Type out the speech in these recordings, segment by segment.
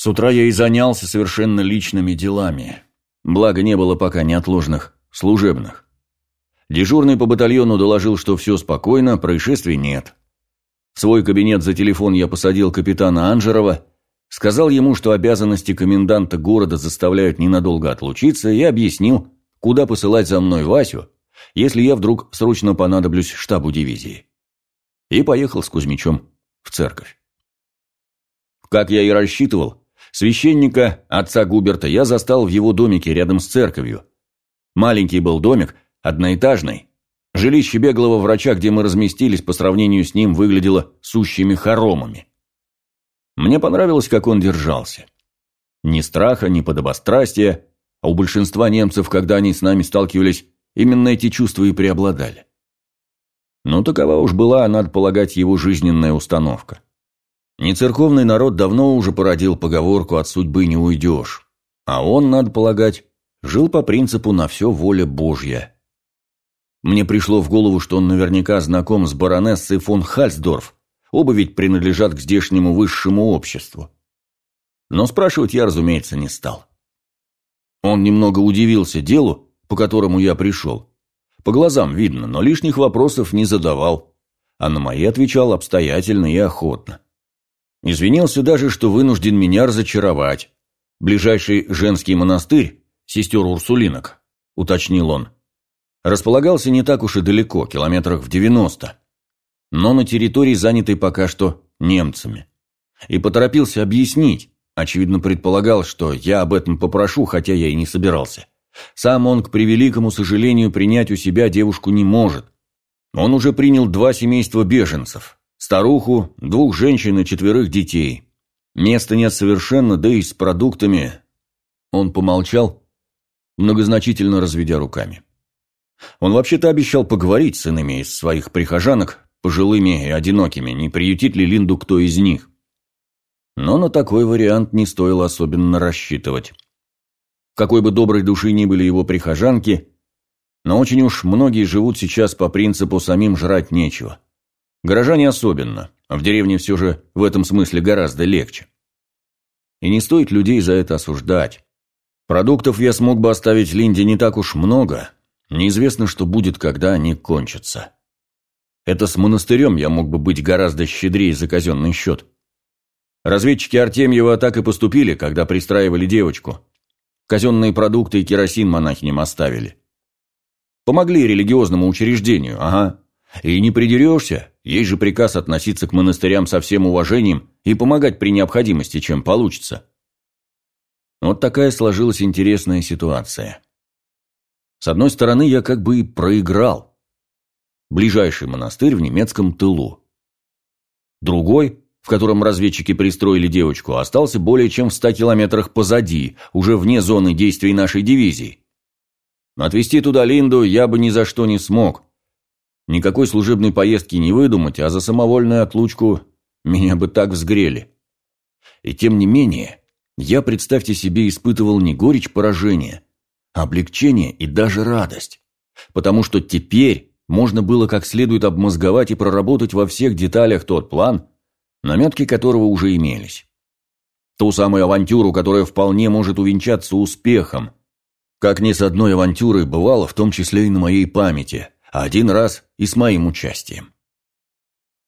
С утра я и занялся совершенно личными делами. Благо, не было пока неотложных, служебных. Дежурный по батальону доложил, что все спокойно, происшествий нет. В свой кабинет за телефон я посадил капитана Анжерова, сказал ему, что обязанности коменданта города заставляют ненадолго отлучиться, и объяснил, куда посылать за мной Васю, если я вдруг срочно понадоблюсь штабу дивизии. И поехал с Кузьмичом в церковь. Как я и рассчитывал, священника, отца Губерта, я застал в его домике рядом с церковью. Маленький был домик, одноэтажный. Жилище беглого врача, где мы разместились, по сравнению с ним, выглядело сущими хоромами. Мне понравилось, как он держался. Ни страха, ни подобострастия, а у большинства немцев, когда они с нами сталкивались, именно эти чувства и преобладали. Но такова уж была, надо полагать, его жизненная установка. Нецерковный народ давно уже породил поговорку «от судьбы не уйдешь», а он, надо полагать, жил по принципу «на все воля Божья». Мне пришло в голову, что он наверняка знаком с баронессой фон Хальсдорф, оба ведь принадлежат к здешнему высшему обществу. Но спрашивать я, разумеется, не стал. Он немного удивился делу, по которому я пришел. По глазам видно, но лишних вопросов не задавал, а на мои отвечал обстоятельно и охотно. Извинился даже, что вынужден меня разочаровать. Ближайший женский монастырь, сестер Урсулинок, уточнил он, располагался не так уж и далеко, километрах в девяносто, но на территории, занятой пока что немцами. И поторопился объяснить, очевидно предполагал, что я об этом попрошу, хотя я и не собирался. Сам он, к превеликому сожалению, принять у себя девушку не может. Он уже принял два семейства беженцев. Старуху, двух женщин и четверых детей. Места нет совершенно, да и с продуктами... Он помолчал, многозначительно разведя руками. Он вообще-то обещал поговорить с иными из своих прихожанок, пожилыми и одинокими, не приютит ли Линду кто из них. Но на такой вариант не стоило особенно рассчитывать какой бы доброй души ни были его прихожанки, но очень уж многие живут сейчас по принципу «самим жрать нечего». Горожане особенно, а в деревне все же в этом смысле гораздо легче. И не стоит людей за это осуждать. Продуктов я смог бы оставить Линде не так уж много, неизвестно, что будет, когда они кончатся. Это с монастырем я мог бы быть гораздо щедрее за казенный счет. Разведчики Артемьева так и поступили, когда пристраивали девочку. Казенные продукты и керосин монахиням оставили. Помогли религиозному учреждению, ага. И не придерешься, есть же приказ относиться к монастырям со всем уважением и помогать при необходимости, чем получится. Вот такая сложилась интересная ситуация. С одной стороны, я как бы и проиграл. Ближайший монастырь в немецком тылу. Другой в котором разведчики пристроили девочку, остался более чем в ста километрах позади, уже вне зоны действий нашей дивизии. Отвезти туда Линду я бы ни за что не смог. Никакой служебной поездки не выдумать, а за самовольную отлучку меня бы так взгрели. И тем не менее, я, представьте себе, испытывал не горечь поражения, а облегчение и даже радость. Потому что теперь можно было как следует обмозговать и проработать во всех деталях тот план, наметки которого уже имелись. Ту самую авантюру, которая вполне может увенчаться успехом. Как ни с одной авантюрой бывало, в том числе и на моей памяти, один раз и с моим участием.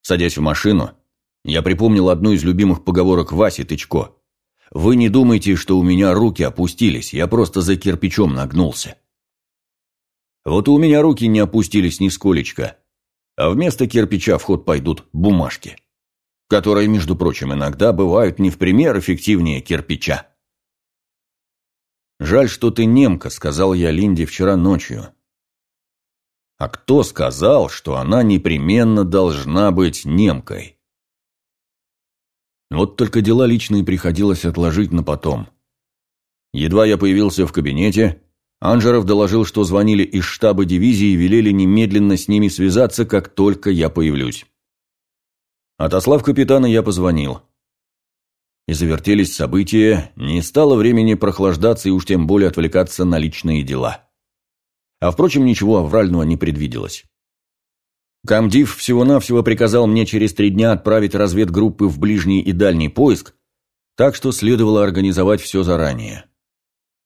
Садясь в машину, я припомнил одну из любимых поговорок Васи Тычко. «Вы не думайте, что у меня руки опустились, я просто за кирпичом нагнулся». Вот и у меня руки не опустились нисколечко, а вместо кирпича в ход пойдут бумажки которые, между прочим, иногда бывают не в пример эффективнее кирпича. «Жаль, что ты немка», — сказал я Линде вчера ночью. «А кто сказал, что она непременно должна быть немкой?» Вот только дела личные приходилось отложить на потом. Едва я появился в кабинете, Анжеров доложил, что звонили из штаба дивизии и велели немедленно с ними связаться, как только я появлюсь. Отослав капитана, я позвонил. И завертелись события, не стало времени прохлаждаться и уж тем более отвлекаться на личные дела. А впрочем, ничего аврального не предвиделось. Камдив всего-навсего приказал мне через три дня отправить разведгруппы в ближний и дальний поиск, так что следовало организовать все заранее.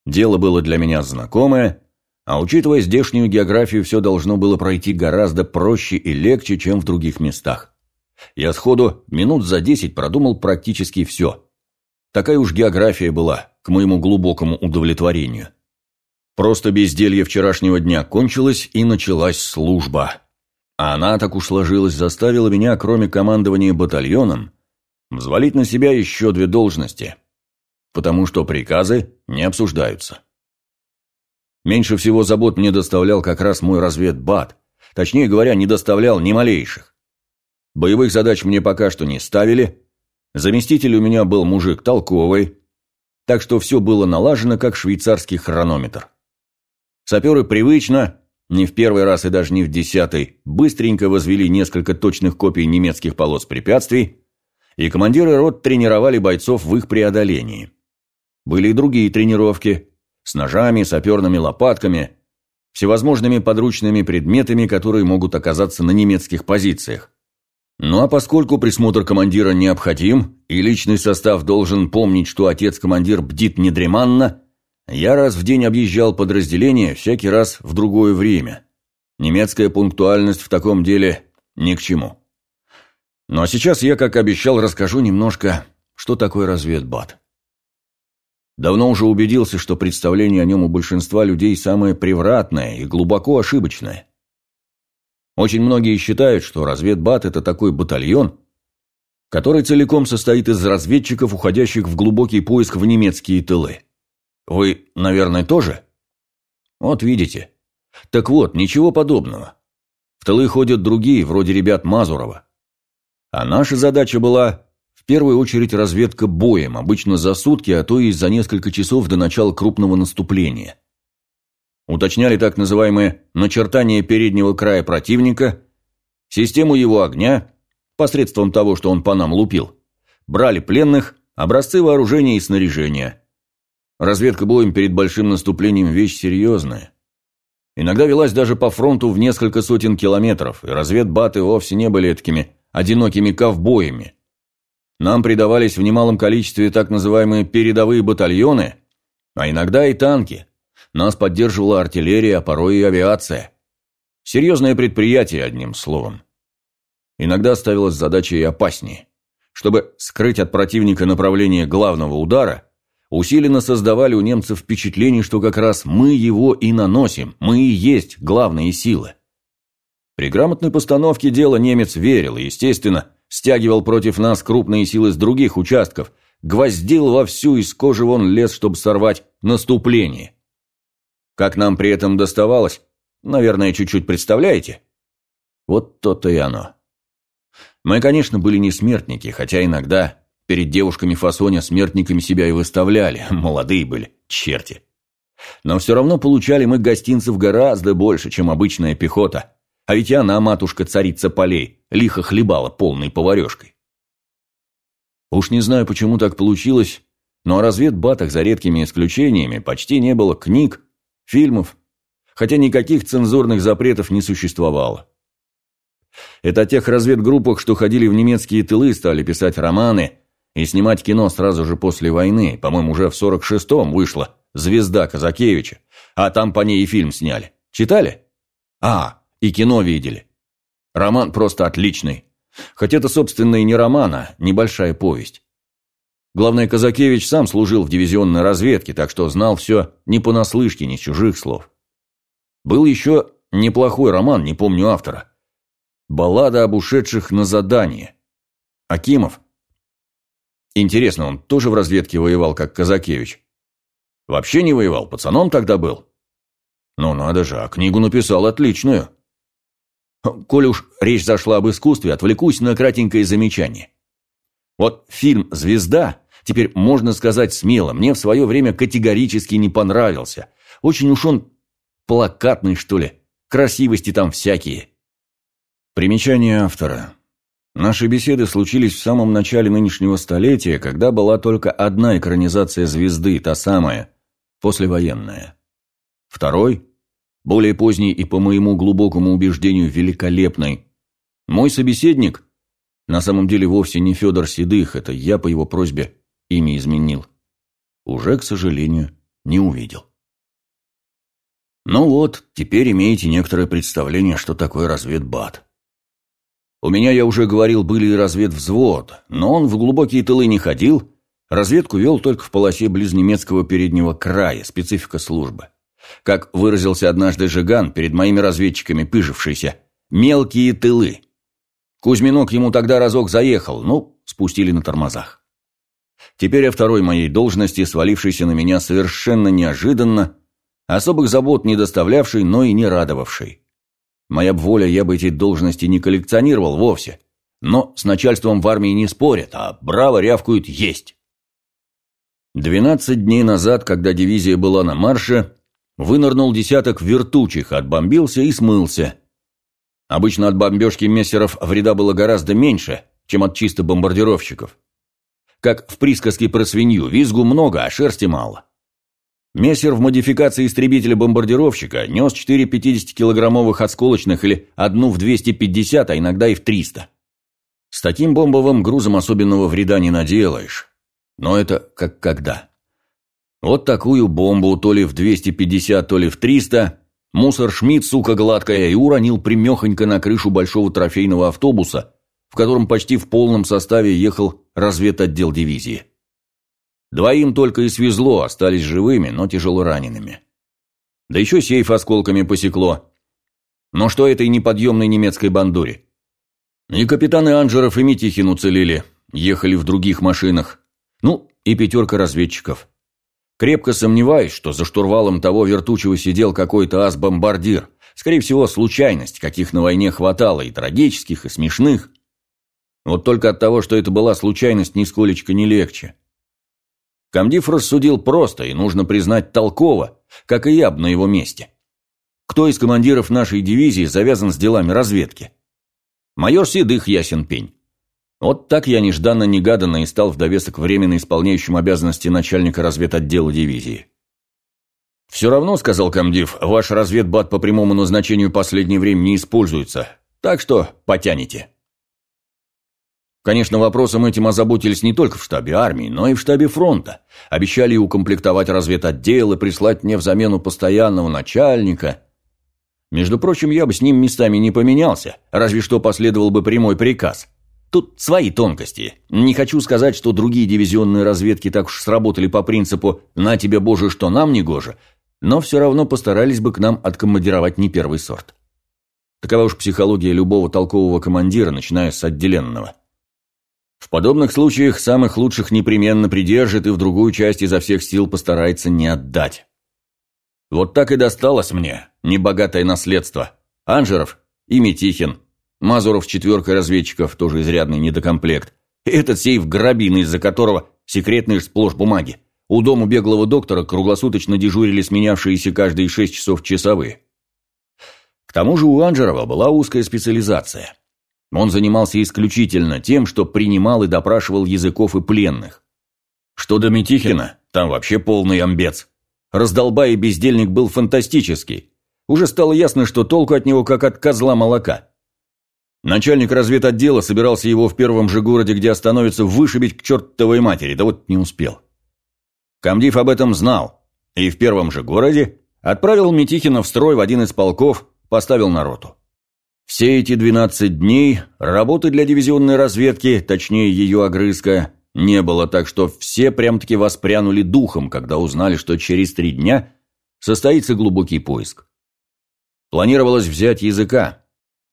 Дело было для меня знакомое, а учитывая здешнюю географию, все должно было пройти гораздо проще и легче, чем в других местах. Я сходу минут за десять продумал практически все. Такая уж география была, к моему глубокому удовлетворению. Просто безделье вчерашнего дня кончилось, и началась служба. А она, так уж сложилась, заставила меня, кроме командования батальоном, взвалить на себя еще две должности, потому что приказы не обсуждаются. Меньше всего забот мне доставлял как раз мой разведбат, точнее говоря, не доставлял ни малейших. Боевых задач мне пока что не ставили, заместитель у меня был мужик толковый, так что все было налажено, как швейцарский хронометр. Саперы привычно, не в первый раз и даже не в десятый, быстренько возвели несколько точных копий немецких полос препятствий, и командиры рот тренировали бойцов в их преодолении. Были и другие тренировки с ножами, саперными лопатками, всевозможными подручными предметами, которые могут оказаться на немецких позициях. Ну а поскольку присмотр командира необходим, и личный состав должен помнить, что отец-командир бдит недреманно, я раз в день объезжал подразделение, всякий раз в другое время. Немецкая пунктуальность в таком деле ни к чему. Ну сейчас я, как обещал, расскажу немножко, что такое разведбат. Давно уже убедился, что представление о нем у большинства людей самое превратное и глубоко ошибочное. Очень многие считают, что разведбат – это такой батальон, который целиком состоит из разведчиков, уходящих в глубокий поиск в немецкие тылы. Вы, наверное, тоже? Вот видите. Так вот, ничего подобного. В тылы ходят другие, вроде ребят Мазурова. А наша задача была, в первую очередь, разведка боем, обычно за сутки, а то и за несколько часов до начала крупного наступления. Уточняли так называемое начертание переднего края противника, систему его огня, посредством того, что он по нам лупил, брали пленных, образцы вооружения и снаряжения – Разведка боем перед большим наступлением – вещь серьезная. Иногда велась даже по фронту в несколько сотен километров, и разведбаты вовсе не были такими одинокими ковбоями. Нам придавались в немалом количестве так называемые передовые батальоны, а иногда и танки. Нас поддерживала артиллерия, а порой и авиация. Серьезное предприятие, одним словом. Иногда ставилась задача и опаснее. Чтобы скрыть от противника направление главного удара, усиленно создавали у немцев впечатление, что как раз мы его и наносим, мы и есть главные силы. При грамотной постановке дела немец верил естественно, стягивал против нас крупные силы с других участков, гвоздил вовсю из кожи вон лес, чтобы сорвать наступление. Как нам при этом доставалось, наверное, чуть-чуть представляете? Вот то-то и оно. Мы, конечно, были не смертники, хотя иногда Перед девушками фасоня смертниками себя и выставляли, молодые были, черти. Но все равно получали мы гостинцев гораздо больше, чем обычная пехота. А ведь она, матушка-царица полей, лихо хлебала полной поварешкой. Уж не знаю, почему так получилось, но о разведбатах, за редкими исключениями, почти не было книг, фильмов, хотя никаких цензурных запретов не существовало. Это о тех разведгруппах, что ходили в немецкие тылы, стали писать романы, и снимать кино сразу же после войны, по-моему, уже в 46-м вышла «Звезда Казакевича», а там по ней и фильм сняли. Читали? А, и кино видели. Роман просто отличный. Хоть это, собственно, и не роман, а небольшая повесть. Главное, Казакевич сам служил в дивизионной разведке, так что знал все не понаслышке, с чужих слов. Был еще неплохой роман, не помню автора. «Баллада об ушедших на задание». Акимов Интересно, он тоже в разведке воевал, как Казакевич? Вообще не воевал, пацаном тогда был? Ну надо же, а книгу написал отличную. Коли уж речь зашла об искусстве, отвлекусь на кратенькое замечание. Вот фильм «Звезда» теперь можно сказать смело, мне в свое время категорически не понравился. Очень уж он плакатный, что ли. Красивости там всякие. Примечание автора. Наши беседы случились в самом начале нынешнего столетия, когда была только одна экранизация «Звезды», та самая, послевоенная. Второй, более поздний и, по моему глубокому убеждению, великолепный. Мой собеседник, на самом деле вовсе не Федор Седых, это я по его просьбе имя изменил, уже, к сожалению, не увидел. Ну вот, теперь имеете некоторое представление, что такое разведбат. У меня, я уже говорил, были и разведвзвод, но он в глубокие тылы не ходил, разведку вел только в полосе близ немецкого переднего края, специфика службы. Как выразился однажды Жиган, перед моими разведчиками пыжившийся, «мелкие тылы». Кузьминок ему тогда разок заехал, ну, спустили на тормозах. Теперь о второй моей должности, свалившейся на меня совершенно неожиданно, особых забот не доставлявшей, но и не радовавшей. Моя б воля, я бы эти должности не коллекционировал вовсе. Но с начальством в армии не спорят, а браво рявкают «есть». Двенадцать дней назад, когда дивизия была на марше, вынырнул десяток вертучих, отбомбился и смылся. Обычно от бомбежки мессеров вреда было гораздо меньше, чем от чисто бомбардировщиков. Как в присказке про свинью, визгу много, а шерсти мало. Мессер в модификации истребителя-бомбардировщика нес 4 50-килограммовых осколочных или одну в 250, а иногда и в 300. С таким бомбовым грузом особенного вреда не наделаешь. Но это как когда. Вот такую бомбу то ли в 250, то ли в 300 мусор Шмидт, сука гладкая, и уронил примехонько на крышу большого трофейного автобуса, в котором почти в полном составе ехал разведотдел дивизии. Двоим только и свезло, остались живыми, но тяжело ранеными. Да еще сейф осколками посекло. Но что этой неподъемной немецкой бандуре? И капитаны Анжеров и Митихин уцелели, ехали в других машинах. Ну, и пятерка разведчиков. Крепко сомневаюсь, что за штурвалом того вертучего сидел какой-то ас-бомбардир. Скорее всего, случайность, каких на войне хватало, и трагических, и смешных. Вот только от того, что это была случайность, нисколечко не легче. Комдив рассудил просто и, нужно признать, толково, как и я бы на его месте. Кто из командиров нашей дивизии завязан с делами разведки? Майор Седых ясен пень. Вот так я нежданно-негаданно и стал в довесок временно исполняющим обязанности начальника разведотдела дивизии. «Все равно, — сказал комдив, — ваш разведбат по прямому назначению последнее время не используется, так что потянете». Конечно, вопросом этим озаботились не только в штабе армии, но и в штабе фронта. Обещали укомплектовать разведотдел и прислать мне в замену постоянного начальника. Между прочим, я бы с ним местами не поменялся, разве что последовал бы прямой приказ. Тут свои тонкости. Не хочу сказать, что другие дивизионные разведки так уж сработали по принципу «на тебе, Боже, что нам не гоже», но все равно постарались бы к нам откомандировать не первый сорт. Такова уж психология любого толкового командира, начиная с отделенного. В подобных случаях самых лучших непременно придержит и в другую часть изо всех сил постарается не отдать. Вот так и досталось мне небогатое наследство. Анжеров и Митихин. Мазуров четверкой разведчиков, тоже изрядный недокомплект. И этот сейф грабин, из-за которого секретные сплошь бумаги. У дома беглого доктора круглосуточно дежурили сменявшиеся каждые шесть часов часовые. К тому же у Анжерова была узкая специализация. Он занимался исключительно тем, что принимал и допрашивал языков и пленных. Что до Митихина, там вообще полный амбец. Раздолбай и бездельник был фантастический. Уже стало ясно, что толку от него как от козла молока. Начальник разведотдела собирался его в первом же городе, где остановится, вышибить к чертовой матери, да вот не успел. Камдив об этом знал, и в первом же городе отправил Митихина в строй в один из полков, поставил на роту. Все эти 12 дней работы для дивизионной разведки, точнее ее огрызка, не было, так что все прям-таки воспрянули духом, когда узнали, что через три дня состоится глубокий поиск. Планировалось взять языка,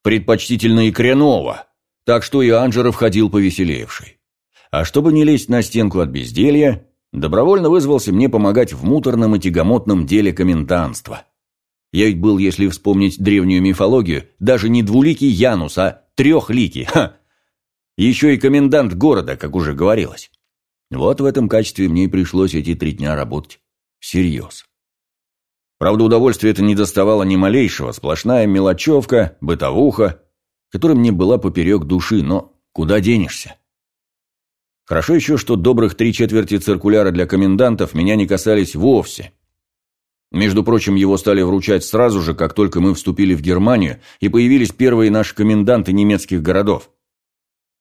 предпочтительно и кряного, так что и Анжеров ходил повеселевший. А чтобы не лезть на стенку от безделья, добровольно вызвался мне помогать в муторном и тягомотном деле комендантства – я ведь был, если вспомнить древнюю мифологию, даже не двуликий Янус, а трехликий. Ха! Еще и комендант города, как уже говорилось. Вот в этом качестве мне и пришлось эти три дня работать. Всерьез. Правда, удовольствия это не доставало ни малейшего. Сплошная мелочевка, бытовуха, которая мне была поперек души, но куда денешься? Хорошо еще, что добрых три четверти циркуляра для комендантов меня не касались вовсе. Между прочим, его стали вручать сразу же, как только мы вступили в Германию и появились первые наши коменданты немецких городов.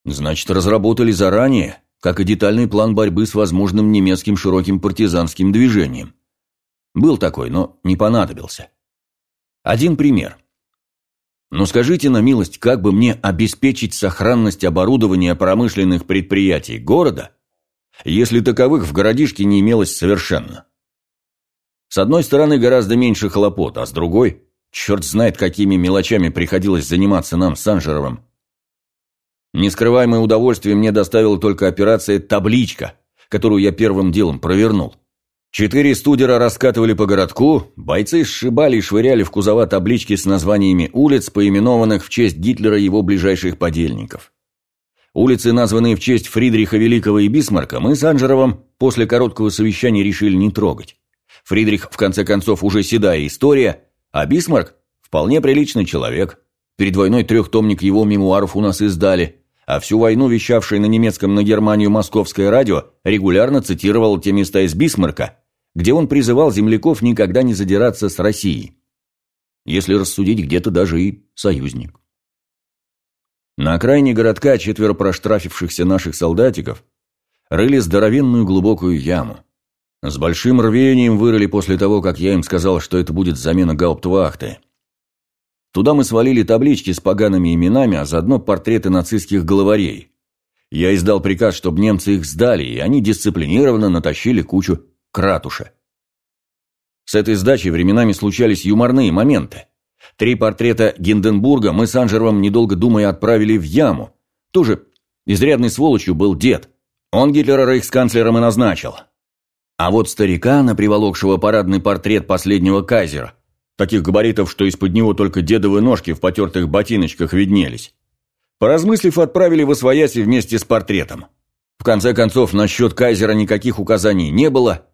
Значит, разработали заранее, как и детальный план борьбы с возможным немецким широким партизанским движением. Был такой, но не понадобился. Один пример. Но скажите на милость, как бы мне обеспечить сохранность оборудования промышленных предприятий города, если таковых в городишке не имелось совершенно? С одной стороны, гораздо меньше хлопот, а с другой, черт знает, какими мелочами приходилось заниматься нам с Анжеровым. Нескрываемое удовольствие мне доставила только операция «Табличка», которую я первым делом провернул. Четыре студера раскатывали по городку, бойцы сшибали и швыряли в кузова таблички с названиями улиц, поименованных в честь Гитлера и его ближайших подельников. Улицы, названные в честь Фридриха Великого и Бисмарка, мы с Анжеровым после короткого совещания решили не трогать. Фридрих, в конце концов, уже седая история, а Бисмарк – вполне приличный человек. Перед войной трехтомник его мемуаров у нас издали – а всю войну вещавшее на немецком на Германию московское радио регулярно цитировал те места из Бисмарка, где он призывал земляков никогда не задираться с Россией. Если рассудить, где-то даже и союзник. На окраине городка четверо проштрафившихся наших солдатиков рыли здоровенную глубокую яму. С большим рвением вырыли после того, как я им сказал, что это будет замена гауптвахты. Туда мы свалили таблички с погаными именами, а заодно портреты нацистских главарей. Я издал приказ, чтобы немцы их сдали, и они дисциплинированно натащили кучу кратуша. С этой сдачей временами случались юморные моменты. Три портрета Гинденбурга мы с Анжеровым, недолго думая, отправили в яму. Тоже изрядной сволочью был дед. Он Гитлера рейхсканцлером и назначил. А вот старикана, приволокшего парадный портрет последнего кайзера, таких габаритов, что из-под него только дедовые ножки в потертых ботиночках виднелись. Поразмыслив, отправили в Освояси вместе с портретом. В конце концов, насчет Кайзера никаких указаний не было,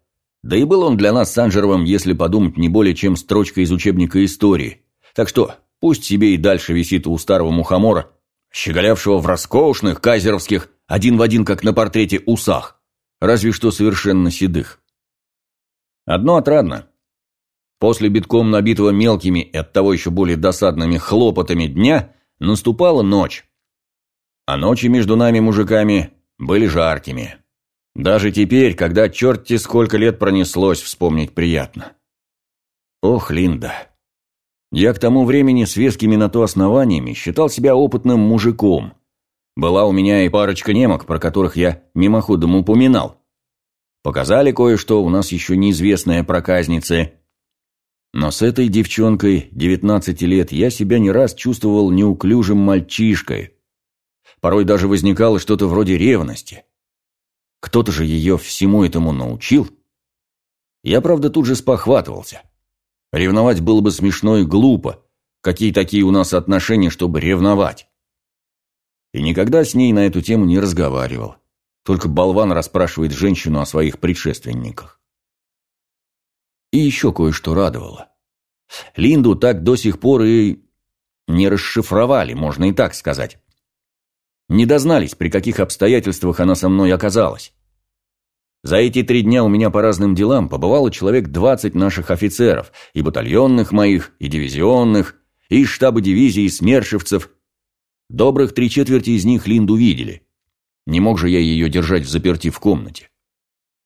да и был он для нас с Анжеровым, если подумать, не более чем строчка из учебника истории. Так что пусть себе и дальше висит у старого мухомора, щеголявшего в роскошных кайзеровских, один в один, как на портрете, усах, разве что совершенно седых. Одно отрадно. После битком набитого мелкими и оттого еще более досадными хлопотами дня наступала ночь. А ночи между нами, мужиками, были жаркими. Даже теперь, когда черти сколько лет пронеслось, вспомнить приятно. Ох, Линда. Я к тому времени с вескими на то основаниями считал себя опытным мужиком. Была у меня и парочка немок, про которых я мимоходом упоминал. Показали кое-что, у нас еще неизвестная проказница, но с этой девчонкой, 19 лет, я себя не раз чувствовал неуклюжим мальчишкой. Порой даже возникало что-то вроде ревности. Кто-то же ее всему этому научил. Я, правда, тут же спохватывался. Ревновать было бы смешно и глупо. Какие такие у нас отношения, чтобы ревновать? И никогда с ней на эту тему не разговаривал. Только болван расспрашивает женщину о своих предшественниках. И еще кое-что радовало. Линду так до сих пор и не расшифровали, можно и так сказать. Не дознались, при каких обстоятельствах она со мной оказалась. За эти три дня у меня по разным делам побывало человек двадцать наших офицеров, и батальонных моих, и дивизионных, и штаба дивизии смершевцев. Добрых три четверти из них Линду видели. Не мог же я ее держать в заперти в комнате.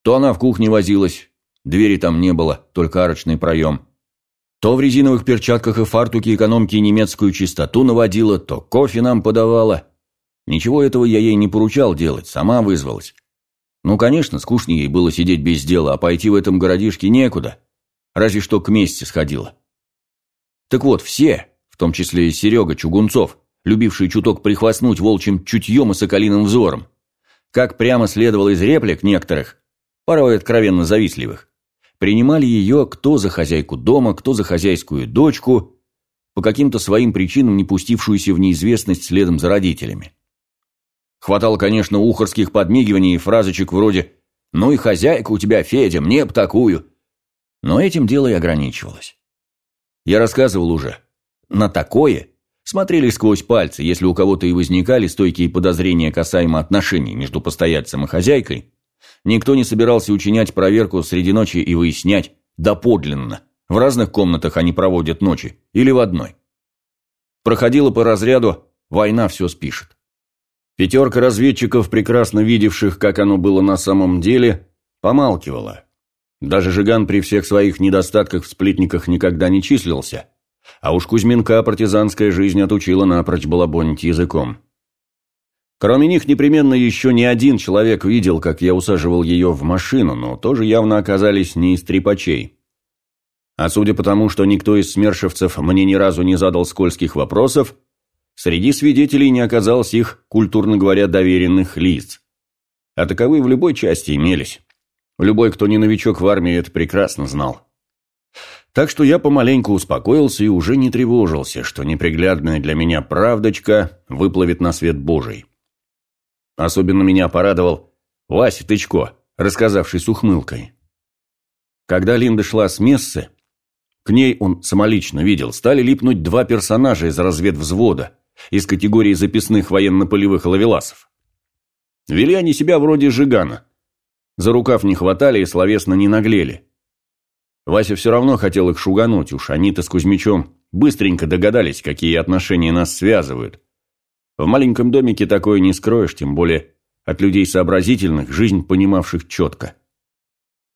То она в кухне возилась, Двери там не было, только арочный проем. То в резиновых перчатках и фартуке экономки немецкую чистоту наводила, то кофе нам подавала. Ничего этого я ей не поручал делать, сама вызвалась. Ну, конечно, скучнее ей было сидеть без дела, а пойти в этом городишке некуда. Разве что к мести сходила. Так вот, все, в том числе и Серега Чугунцов, любивший чуток прихвастнуть волчьим чутьем и соколиным взором, как прямо следовало из реплик некоторых, порой откровенно завистливых, принимали ее кто за хозяйку дома, кто за хозяйскую дочку, по каким-то своим причинам не пустившуюся в неизвестность следом за родителями. Хватало, конечно, ухорских подмигиваний и фразочек вроде «Ну и хозяйка у тебя, Федя, мне б такую». Но этим дело и ограничивалось. Я рассказывал уже. На такое смотрели сквозь пальцы, если у кого-то и возникали стойкие подозрения касаемо отношений между постояльцем и хозяйкой, Никто не собирался учинять проверку среди ночи и выяснять, доподлинно, в разных комнатах они проводят ночи или в одной. Проходила по разряду «война все спишет». Пятерка разведчиков, прекрасно видевших, как оно было на самом деле, помалкивала. Даже Жиган при всех своих недостатках в сплетниках никогда не числился. А уж Кузьминка партизанская жизнь отучила напрочь балабонить языком. Кроме них непременно еще ни один человек видел, как я усаживал ее в машину, но тоже явно оказались не из трепачей. А судя по тому, что никто из смершевцев мне ни разу не задал скользких вопросов, среди свидетелей не оказалось их, культурно говоря, доверенных лиц. А таковые в любой части имелись. Любой, кто не новичок в армии, это прекрасно знал. Так что я помаленьку успокоился и уже не тревожился, что неприглядная для меня правдочка выплывет на свет Божий. Особенно меня порадовал Вася Тычко, рассказавший с ухмылкой. Когда Линда шла с мессы, к ней он самолично видел, стали липнуть два персонажа из разведвзвода, из категории записных военно-полевых ловеласов. Вели они себя вроде Жигана. За рукав не хватали и словесно не наглели. Вася все равно хотел их шугануть, уж они-то с Кузьмичом быстренько догадались, какие отношения нас связывают. В маленьком домике такое не скроешь, тем более от людей сообразительных, жизнь понимавших четко.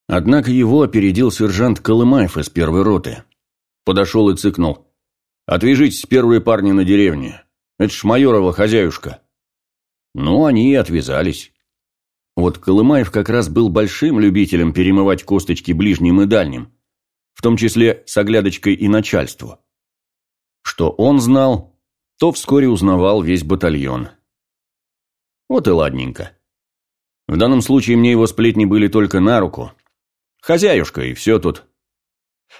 Однако его опередил сержант Колымаев из первой роты. Подошел и цыкнул. «Отвяжитесь, первые парни на деревне. Это ж майорова хозяюшка». Ну, они и отвязались. Вот Колымаев как раз был большим любителем перемывать косточки ближним и дальним, в том числе с оглядочкой и начальству. Что он знал, то вскоре узнавал весь батальон. Вот и ладненько. В данном случае мне его сплетни были только на руку. Хозяюшка, и все тут.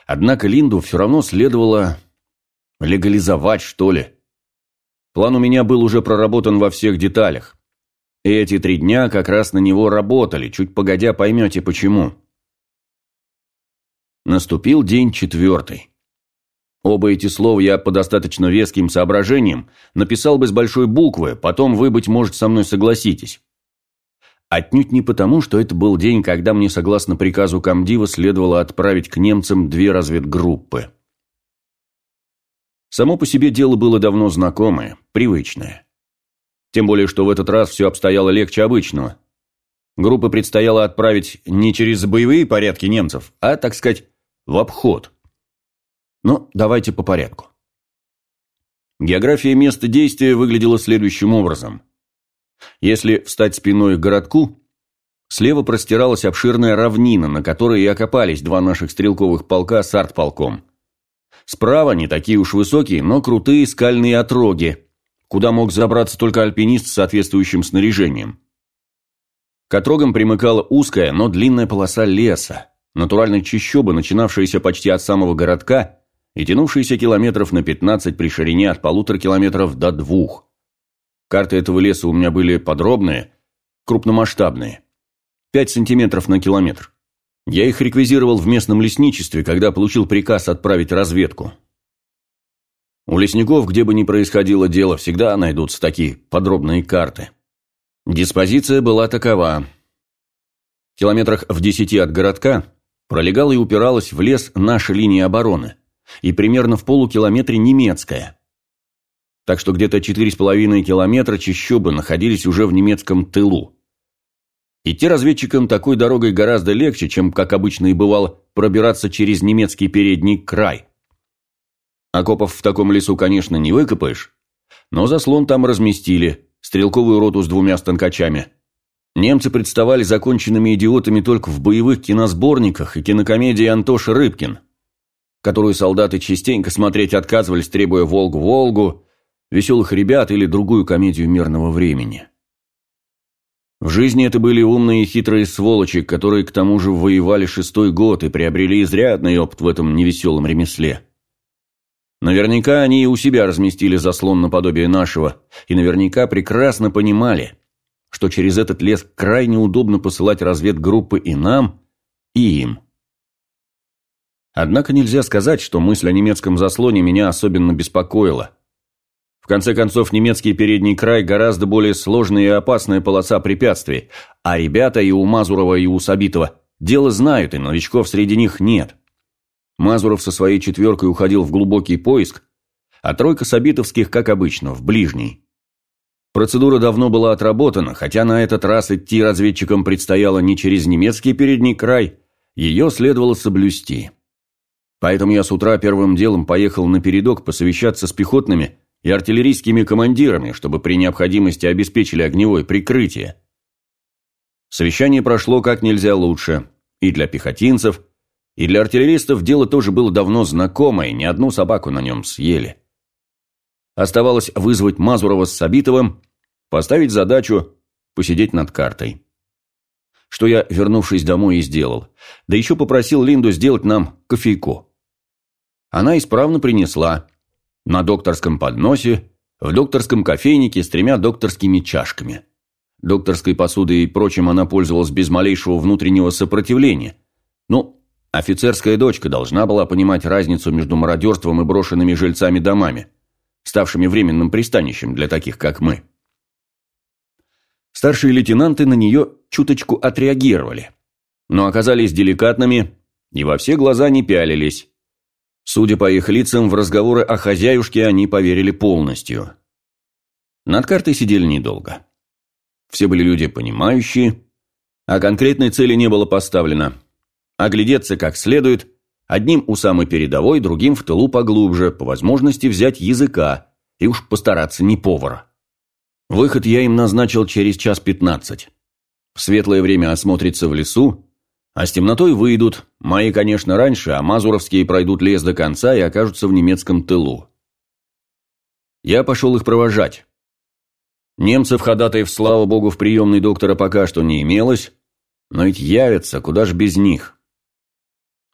Однако Линду все равно следовало легализовать, что ли. План у меня был уже проработан во всех деталях. И эти три дня как раз на него работали, чуть погодя поймете почему. Наступил день четвертый. Оба эти слова я по достаточно веским соображениям написал бы с большой буквы, потом вы, быть может, со мной согласитесь. Отнюдь не потому, что это был день, когда мне, согласно приказу комдива, следовало отправить к немцам две разведгруппы. Само по себе дело было давно знакомое, привычное. Тем более, что в этот раз все обстояло легче обычного. Группы предстояло отправить не через боевые порядки немцев, а, так сказать, в обход – но давайте по порядку. География места действия выглядела следующим образом. Если встать спиной к городку, слева простиралась обширная равнина, на которой и окопались два наших стрелковых полка с артполком. Справа не такие уж высокие, но крутые скальные отроги, куда мог забраться только альпинист с соответствующим снаряжением. К отрогам примыкала узкая, но длинная полоса леса, натуральной чащобы, начинавшаяся почти от самого городка и тянувшийся километров на 15 при ширине от полутора километров до двух. Карты этого леса у меня были подробные, крупномасштабные. 5 сантиметров на километр. Я их реквизировал в местном лесничестве, когда получил приказ отправить разведку. У лесников, где бы ни происходило дело, всегда найдутся такие подробные карты. Диспозиция была такова. В километрах в десяти от городка пролегала и упиралась в лес наша линия обороны – и примерно в полукилометре немецкая. Так что где-то 4,5 километра чащобы находились уже в немецком тылу. Идти разведчикам такой дорогой гораздо легче, чем, как обычно и бывало, пробираться через немецкий передний край. Окопов в таком лесу, конечно, не выкопаешь, но заслон там разместили, стрелковую роту с двумя станкачами. Немцы представали законченными идиотами только в боевых киносборниках и кинокомедии Антоша Рыбкин – которую солдаты частенько смотреть отказывались, требуя «Волгу-Волгу», «Веселых ребят» или другую комедию мирного времени. В жизни это были умные и хитрые сволочи, которые к тому же воевали шестой год и приобрели изрядный опыт в этом невеселом ремесле. Наверняка они и у себя разместили заслон наподобие нашего, и наверняка прекрасно понимали, что через этот лес крайне удобно посылать разведгруппы и нам, и им. Однако нельзя сказать, что мысль о немецком заслоне меня особенно беспокоила. В конце концов, немецкий передний край гораздо более сложная и опасная полоса препятствий, а ребята и у Мазурова, и у Сабитова дело знают, и новичков среди них нет. Мазуров со своей четверкой уходил в глубокий поиск, а тройка Сабитовских, как обычно, в ближний. Процедура давно была отработана, хотя на этот раз идти разведчикам предстояло не через немецкий передний край, ее следовало соблюсти. Поэтому я с утра первым делом поехал на передок посовещаться с пехотными и артиллерийскими командирами, чтобы при необходимости обеспечили огневое прикрытие. Совещание прошло как нельзя лучше. И для пехотинцев, и для артиллеристов дело тоже было давно знакомое, ни одну собаку на нем съели. Оставалось вызвать Мазурова с Сабитовым, поставить задачу, посидеть над картой. Что я, вернувшись домой, и сделал. Да еще попросил Линду сделать нам кофейку. Она исправно принесла. На докторском подносе, в докторском кофейнике с тремя докторскими чашками. Докторской посудой и прочим она пользовалась без малейшего внутреннего сопротивления. Ну, офицерская дочка должна была понимать разницу между мародерством и брошенными жильцами домами, ставшими временным пристанищем для таких, как мы. Старшие лейтенанты на нее чуточку отреагировали, но оказались деликатными и во все глаза не пялились. Судя по их лицам, в разговоры о хозяюшке они поверили полностью. Над картой сидели недолго. Все были люди понимающие, а конкретной цели не было поставлено. Оглядеться как следует, одним у самой передовой, другим в тылу поглубже, по возможности взять языка и уж постараться не повара. Выход я им назначил через час пятнадцать. В светлое время осмотрятся в лесу, а с темнотой выйдут, мои, конечно, раньше, а мазуровские пройдут лес до конца и окажутся в немецком тылу. Я пошел их провожать. Немцев ходатаев, слава богу, в приемной доктора пока что не имелось, но ведь явятся, куда ж без них.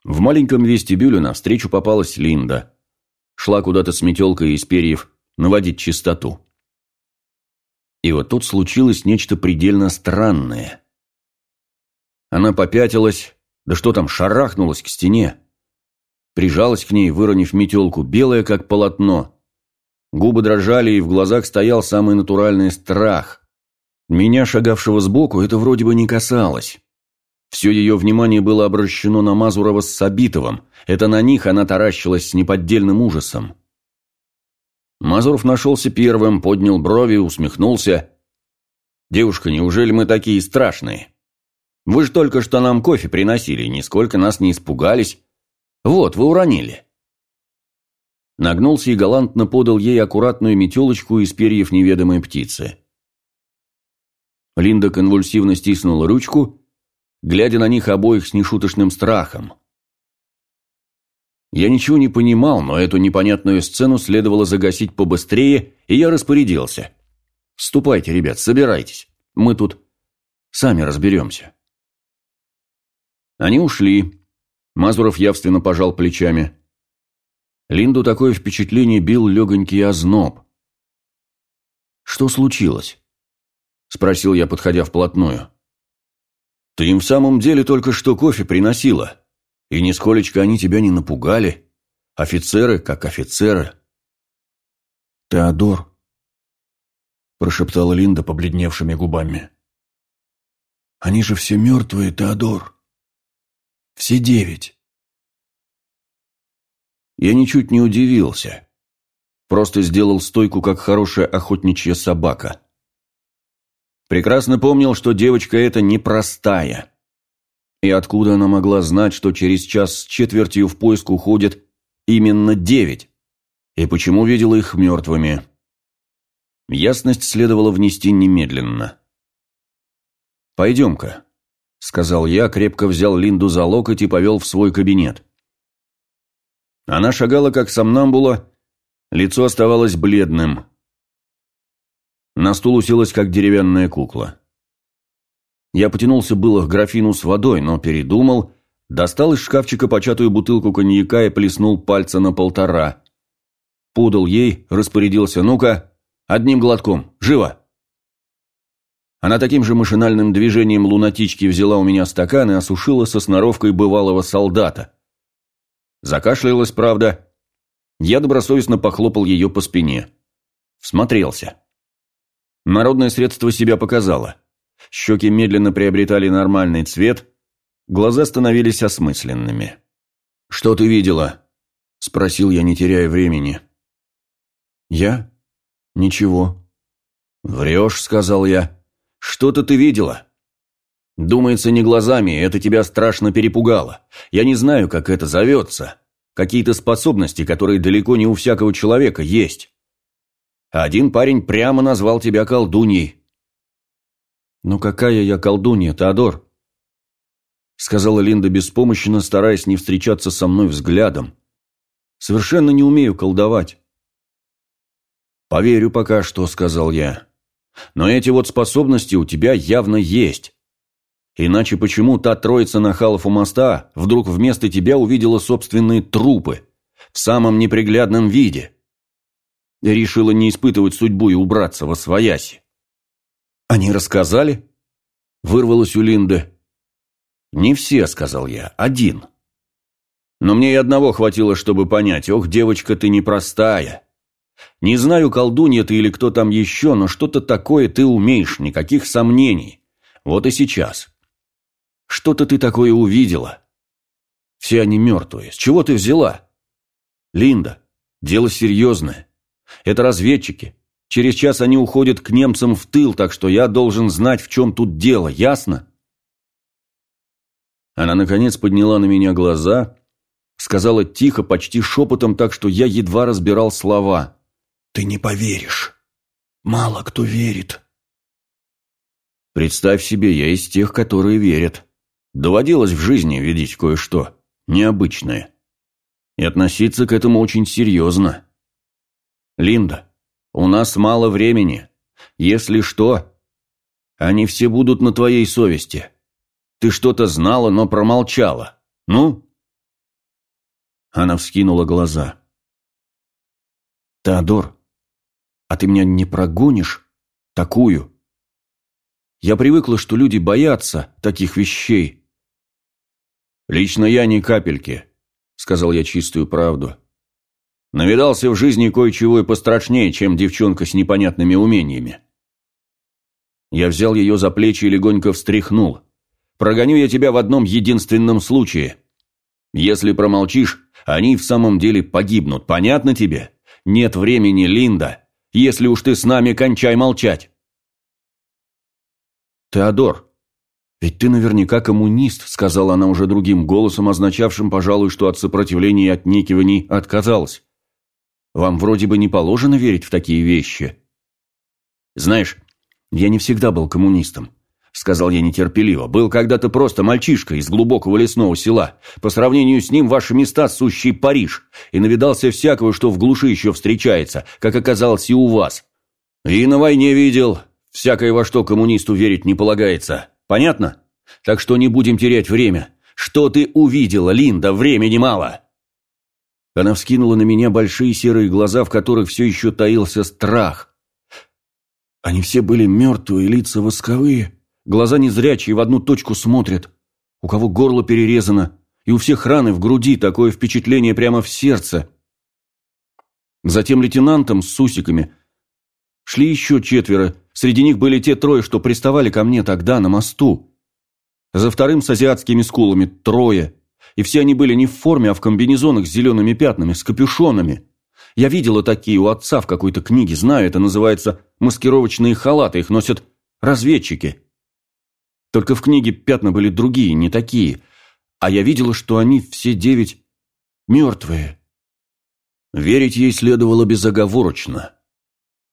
В маленьком вестибюле навстречу попалась Линда. Шла куда-то с метелкой из перьев наводить чистоту. И вот тут случилось нечто предельно странное. Она попятилась, да что там, шарахнулась к стене. Прижалась к ней, выронив метелку, белая, как полотно. Губы дрожали, и в глазах стоял самый натуральный страх. Меня, шагавшего сбоку, это вроде бы не касалось. Все ее внимание было обращено на Мазурова с Сабитовым. Это на них она таращилась с неподдельным ужасом. Мазуров нашелся первым, поднял брови, усмехнулся. «Девушка, неужели мы такие страшные? Вы же только что нам кофе приносили, нисколько нас не испугались. Вот, вы уронили». Нагнулся и галантно подал ей аккуратную метелочку из перьев неведомой птицы. Линда конвульсивно стиснула ручку, глядя на них обоих с нешуточным страхом. Я ничего не понимал, но эту непонятную сцену следовало загасить побыстрее, и я распорядился. «Ступайте, ребят, собирайтесь. Мы тут сами разберемся». Они ушли. Мазуров явственно пожал плечами. Линду такое впечатление бил легонький озноб. «Что случилось?» – спросил я, подходя вплотную. «Ты им в самом деле только что кофе приносила, и нисколечко они тебя не напугали. Офицеры как офицеры». «Теодор», – прошептала Линда побледневшими губами. «Они же все мертвые, Теодор. Все девять». Я ничуть не удивился. Просто сделал стойку, как хорошая охотничья собака. Прекрасно помнил, что девочка эта непростая. И откуда она могла знать, что через час с четвертью в поиск уходит именно девять? И почему видела их мертвыми? Ясность следовало внести немедленно. «Пойдем-ка», — сказал я, крепко взял Линду за локоть и повел в свой кабинет. Она шагала как сомнамбула, лицо оставалось бледным. На стул уселась, как деревянная кукла. Я потянулся было к графину с водой, но передумал, достал из шкафчика початую бутылку коньяка и плеснул пальца на полтора. Подал ей, распорядился, ну-ка, одним глотком, живо! Она таким же машинальным движением лунатички взяла у меня стакан и осушила со сноровкой бывалого солдата. Закашлялась, правда. Я добросовестно похлопал ее по спине. Всмотрелся. Народное средство себя показало. Щеки медленно приобретали нормальный цвет, глаза становились осмысленными. «Что ты видела?» – спросил я, не теряя времени. «Я? Ничего. «Врешь», — сказал я. «Что-то ты видела?» «Думается, не глазами, это тебя страшно перепугало. Я не знаю, как это зовется. Какие-то способности, которые далеко не у всякого человека есть. Один парень прямо назвал тебя колдуньей». «Ну какая я колдунья, Теодор?» Сказала Линда беспомощно, стараясь не встречаться со мной взглядом. «Совершенно не умею колдовать». «Поверю пока что», — сказал я. Но эти вот способности у тебя явно есть. Иначе почему та троица нахалов у моста вдруг вместо тебя увидела собственные трупы в самом неприглядном виде? Решила не испытывать судьбу и убраться во свояси. Они рассказали? Вырвалось у Линды. Не все, сказал я, один. Но мне и одного хватило, чтобы понять, ох, девочка, ты непростая. Не знаю, колдунья ты или кто там еще, но что-то такое ты умеешь, никаких сомнений. Вот и сейчас. Что-то ты такое увидела. Все они мертвые. С чего ты взяла? Линда, дело серьезное. Это разведчики. Через час они уходят к немцам в тыл, так что я должен знать, в чем тут дело, ясно? Она, наконец, подняла на меня глаза, сказала тихо, почти шепотом, так что я едва разбирал слова. Ты не поверишь. Мало кто верит. Представь себе, я из тех, которые верят. Доводилось в жизни видеть кое-что необычное. И относиться к этому очень серьезно. Линда, у нас мало времени. Если что, они все будут на твоей совести. Ты что-то знала, но промолчала. Ну? Она вскинула глаза. Теодор, а ты меня не прогонишь? Такую? Я привыкла, что люди боятся таких вещей. Лично я ни капельки, сказал я чистую правду. Навидался в жизни кое-чего и пострашнее, чем девчонка с непонятными умениями. Я взял ее за плечи и легонько встряхнул. Прогоню я тебя в одном единственном случае. Если промолчишь, они в самом деле погибнут, понятно тебе? Нет времени, Линда. Если уж ты с нами, кончай молчать. Теодор, ведь ты наверняка коммунист, сказала она уже другим голосом, означавшим, пожалуй, что от сопротивления и отнекиваний отказалась. Вам вроде бы не положено верить в такие вещи. Знаешь, я не всегда был коммунистом сказал я нетерпеливо, был когда-то просто мальчишка из глубокого лесного села. По сравнению с ним ваши места сущий Париж. И навидался всякого, что в глуши еще встречается, как оказалось и у вас. И на войне видел. Всякое во что коммунисту верить не полагается. Понятно? Так что не будем терять время. Что ты увидела, Линда? Времени мало. Она вскинула на меня большие серые глаза, в которых все еще таился страх. Они все были мертвые, лица восковые. Глаза незрячие в одну точку смотрят. У кого горло перерезано, и у всех раны в груди, такое впечатление прямо в сердце. Затем лейтенантом с сусиками шли еще четверо. Среди них были те трое, что приставали ко мне тогда на мосту. За вторым с азиатскими скулами трое. И все они были не в форме, а в комбинезонах с зелеными пятнами, с капюшонами. Я видела такие у отца в какой-то книге, знаю, это называется маскировочные халаты, их носят разведчики. Только в книге пятна были другие, не такие. А я видела, что они все девять мертвые. Верить ей следовало безоговорочно.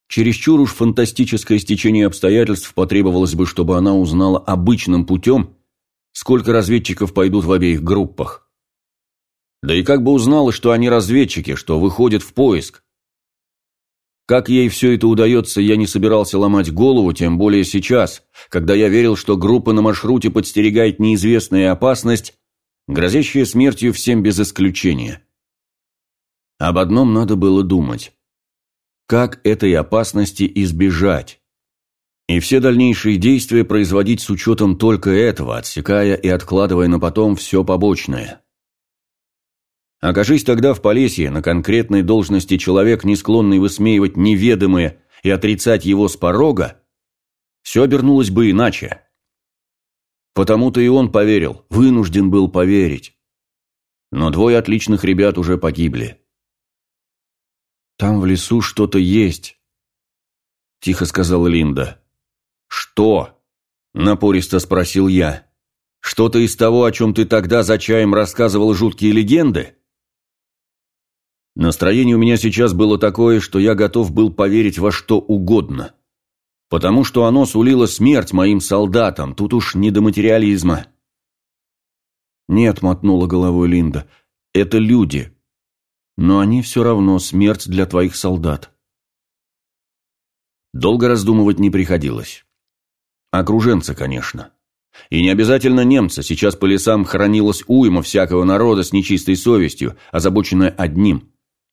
Чересчур уж фантастическое стечение обстоятельств потребовалось бы, чтобы она узнала обычным путем, сколько разведчиков пойдут в обеих группах. Да и как бы узнала, что они разведчики, что выходят в поиск. Как ей все это удается, я не собирался ломать голову, тем более сейчас, когда я верил, что группа на маршруте подстерегает неизвестная опасность, грозящая смертью всем без исключения. Об одном надо было думать. Как этой опасности избежать? И все дальнейшие действия производить с учетом только этого, отсекая и откладывая на потом все побочное. Окажись тогда в Полесье на конкретной должности человек, не склонный высмеивать неведомое и отрицать его с порога, все обернулось бы иначе. Потому-то и он поверил, вынужден был поверить. Но двое отличных ребят уже погибли. Там в лесу что-то есть. тихо сказала Линда. «Что?» – напористо спросил я. «Что-то из того, о чем ты тогда за чаем рассказывал жуткие легенды?» Настроение у меня сейчас было такое, что я готов был поверить во что угодно. Потому что оно сулило смерть моим солдатам, тут уж не до материализма. «Нет», — мотнула головой Линда, — «это люди. Но они все равно смерть для твоих солдат». Долго раздумывать не приходилось. Окруженцы, конечно. И не обязательно немцы, сейчас по лесам хранилась уйма всякого народа с нечистой совестью, озабоченная одним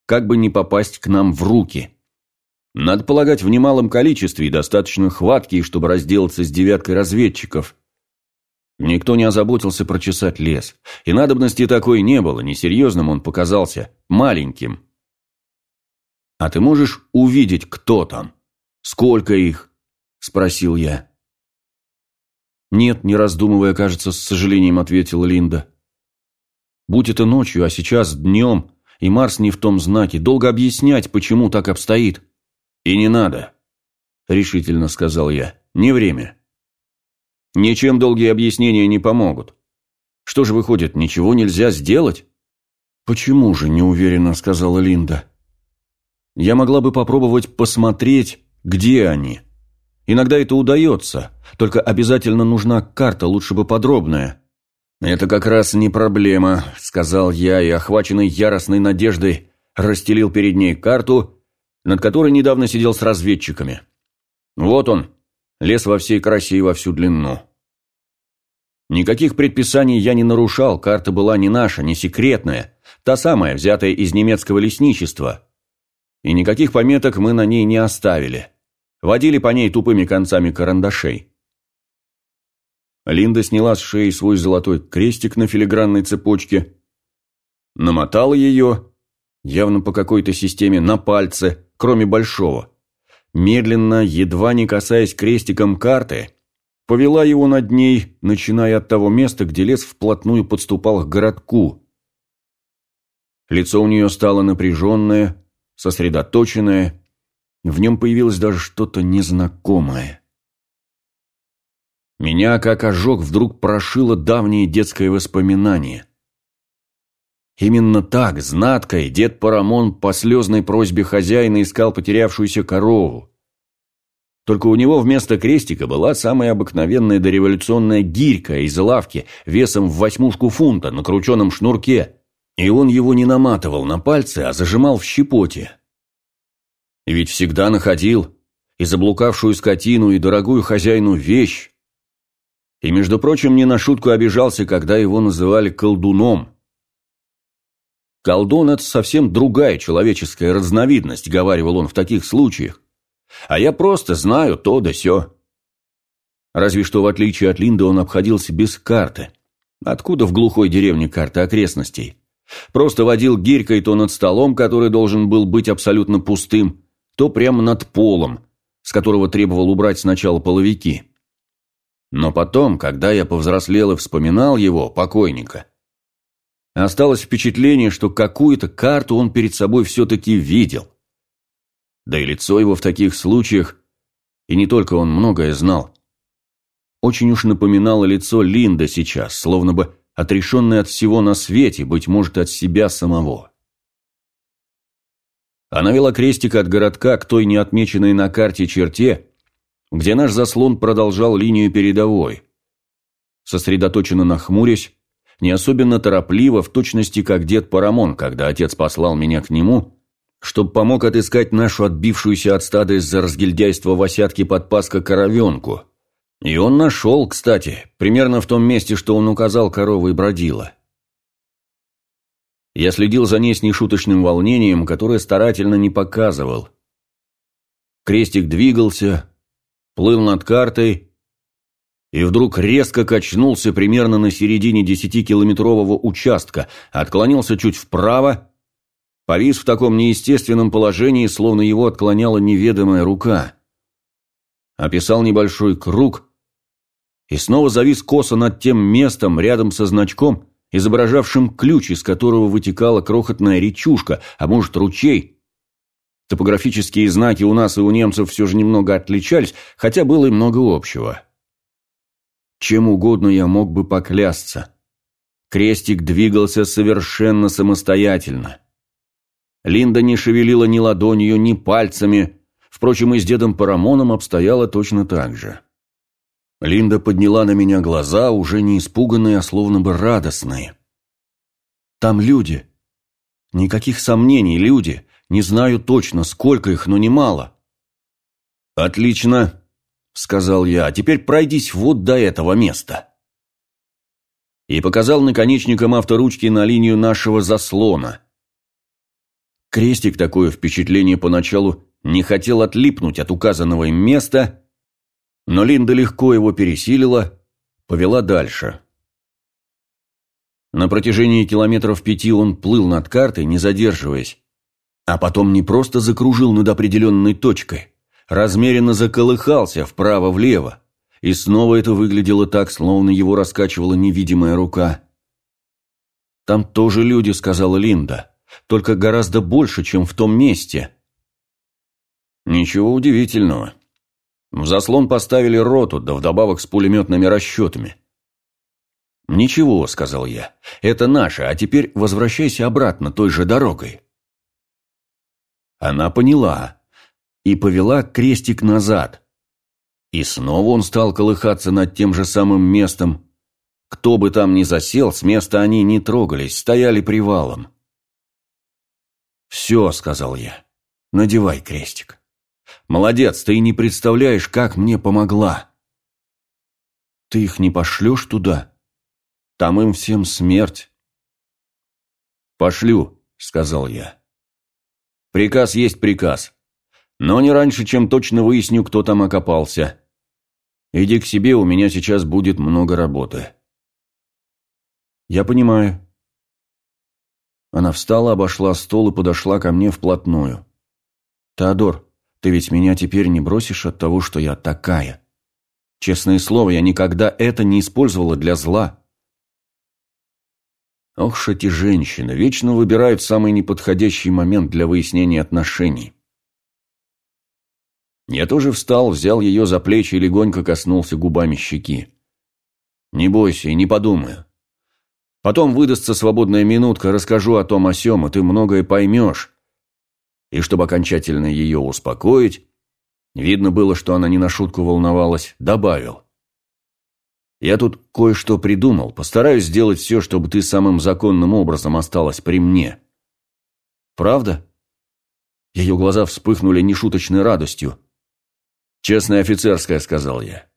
как бы не попасть к нам в руки. Надо полагать, в немалом количестве и достаточно хваткие, чтобы разделаться с девяткой разведчиков. Никто не озаботился прочесать лес. И надобности такой не было, несерьезным он показался, маленьким. «А ты можешь увидеть, кто там? Сколько их?» – спросил я. «Нет, не раздумывая, кажется, с сожалением ответила Линда. Будь это ночью, а сейчас днем, и Марс не в том знаке. Долго объяснять, почему так обстоит. И не надо, решительно сказал я. Не время. Ничем долгие объяснения не помогут. Что же выходит, ничего нельзя сделать? Почему же, неуверенно сказала Линда. Я могла бы попробовать посмотреть, где они. Иногда это удается, только обязательно нужна карта, лучше бы подробная. «Это как раз не проблема», — сказал я, и, охваченный яростной надеждой, расстелил перед ней карту, над которой недавно сидел с разведчиками. «Вот он, лес во всей красе и во всю длину». Никаких предписаний я не нарушал, карта была не наша, не секретная, та самая, взятая из немецкого лесничества. И никаких пометок мы на ней не оставили. Водили по ней тупыми концами карандашей. Линда сняла с шеи свой золотой крестик на филигранной цепочке, намотала ее, явно по какой-то системе, на пальце, кроме большого. Медленно, едва не касаясь крестиком карты, повела его над ней, начиная от того места, где лес вплотную подступал к городку. Лицо у нее стало напряженное, сосредоточенное, в нем появилось даже что-то незнакомое. Меня, как ожог, вдруг прошило давнее детское воспоминание. Именно так, знаткой, дед Парамон по слезной просьбе хозяина искал потерявшуюся корову. Только у него вместо крестика была самая обыкновенная дореволюционная гирька из лавки весом в восьмушку фунта на крученом шнурке, и он его не наматывал на пальцы, а зажимал в щепоте. И ведь всегда находил и заблукавшую скотину, и дорогую хозяину вещь, и, между прочим, не на шутку обижался, когда его называли колдуном. «Колдун – это совсем другая человеческая разновидность», – говаривал он в таких случаях. «А я просто знаю то да сё». Разве что, в отличие от Линды, он обходился без карты. Откуда в глухой деревне карта окрестностей? Просто водил гирькой то над столом, который должен был быть абсолютно пустым, то прямо над полом, с которого требовал убрать сначала половики. Но потом, когда я повзрослел и вспоминал его, покойника, осталось впечатление, что какую-то карту он перед собой все-таки видел. Да и лицо его в таких случаях, и не только он многое знал, очень уж напоминало лицо Линда сейчас, словно бы отрешенное от всего на свете, быть может, от себя самого. Она вела крестик от городка к той неотмеченной на карте черте, где наш заслон продолжал линию передовой. Сосредоточенно нахмурясь, не особенно торопливо, в точности как дед Парамон, когда отец послал меня к нему, чтоб помог отыскать нашу отбившуюся от стада из-за разгильдяйства в осядке подпаска коровенку. И он нашел, кстати, примерно в том месте, что он указал коровы и бродила. Я следил за ней с нешуточным волнением, которое старательно не показывал. Крестик двигался, плыл над картой и вдруг резко качнулся примерно на середине десятикилометрового участка, отклонился чуть вправо, повис в таком неестественном положении, словно его отклоняла неведомая рука. Описал небольшой круг и снова завис косо над тем местом рядом со значком, изображавшим ключ, из которого вытекала крохотная речушка, а может ручей, Топографические знаки у нас и у немцев все же немного отличались, хотя было и много общего. Чем угодно я мог бы поклясться. Крестик двигался совершенно самостоятельно. Линда не шевелила ни ладонью, ни пальцами. Впрочем, и с дедом Парамоном обстояло точно так же. Линда подняла на меня глаза, уже не испуганные, а словно бы радостные. «Там люди. Никаких сомнений, люди. Не знаю точно, сколько их, но немало». «Отлично», — сказал я. «А теперь пройдись вот до этого места». И показал наконечником авторучки на линию нашего заслона. Крестик такое впечатление поначалу не хотел отлипнуть от указанного им места, но Линда легко его пересилила, повела дальше. На протяжении километров пяти он плыл над картой, не задерживаясь, а потом не просто закружил над определенной точкой, размеренно заколыхался вправо-влево, и снова это выглядело так, словно его раскачивала невидимая рука. «Там тоже люди», — сказала Линда, — «только гораздо больше, чем в том месте». Ничего удивительного. В заслон поставили роту, да вдобавок с пулеметными расчетами. «Ничего», — сказал я, — «это наше, а теперь возвращайся обратно той же дорогой». Она поняла и повела крестик назад. И снова он стал колыхаться над тем же самым местом. Кто бы там ни засел, с места они не трогались, стояли привалом. «Все», — сказал я, — «надевай крестик». Молодец, ты и не представляешь, как мне помогла. Ты их не пошлешь туда? Там им всем смерть. Пошлю, сказал я. Приказ есть приказ. Но не раньше, чем точно выясню, кто там окопался. Иди к себе, у меня сейчас будет много работы. Я понимаю. Она встала, обошла стол и подошла ко мне вплотную. Теодор, ты ведь меня теперь не бросишь от того, что я такая. Честное слово, я никогда это не использовала для зла. Ох ж эти женщины, вечно выбирают самый неподходящий момент для выяснения отношений. Я тоже встал, взял ее за плечи и легонько коснулся губами щеки. Не бойся и не подумаю. Потом выдастся свободная минутка, расскажу о том о сём, и ты многое поймешь, и чтобы окончательно ее успокоить, видно было, что она не на шутку волновалась, добавил. «Я тут кое-что придумал, постараюсь сделать все, чтобы ты самым законным образом осталась при мне». «Правда?» Ее глаза вспыхнули нешуточной радостью. «Честная офицерская», — сказал я.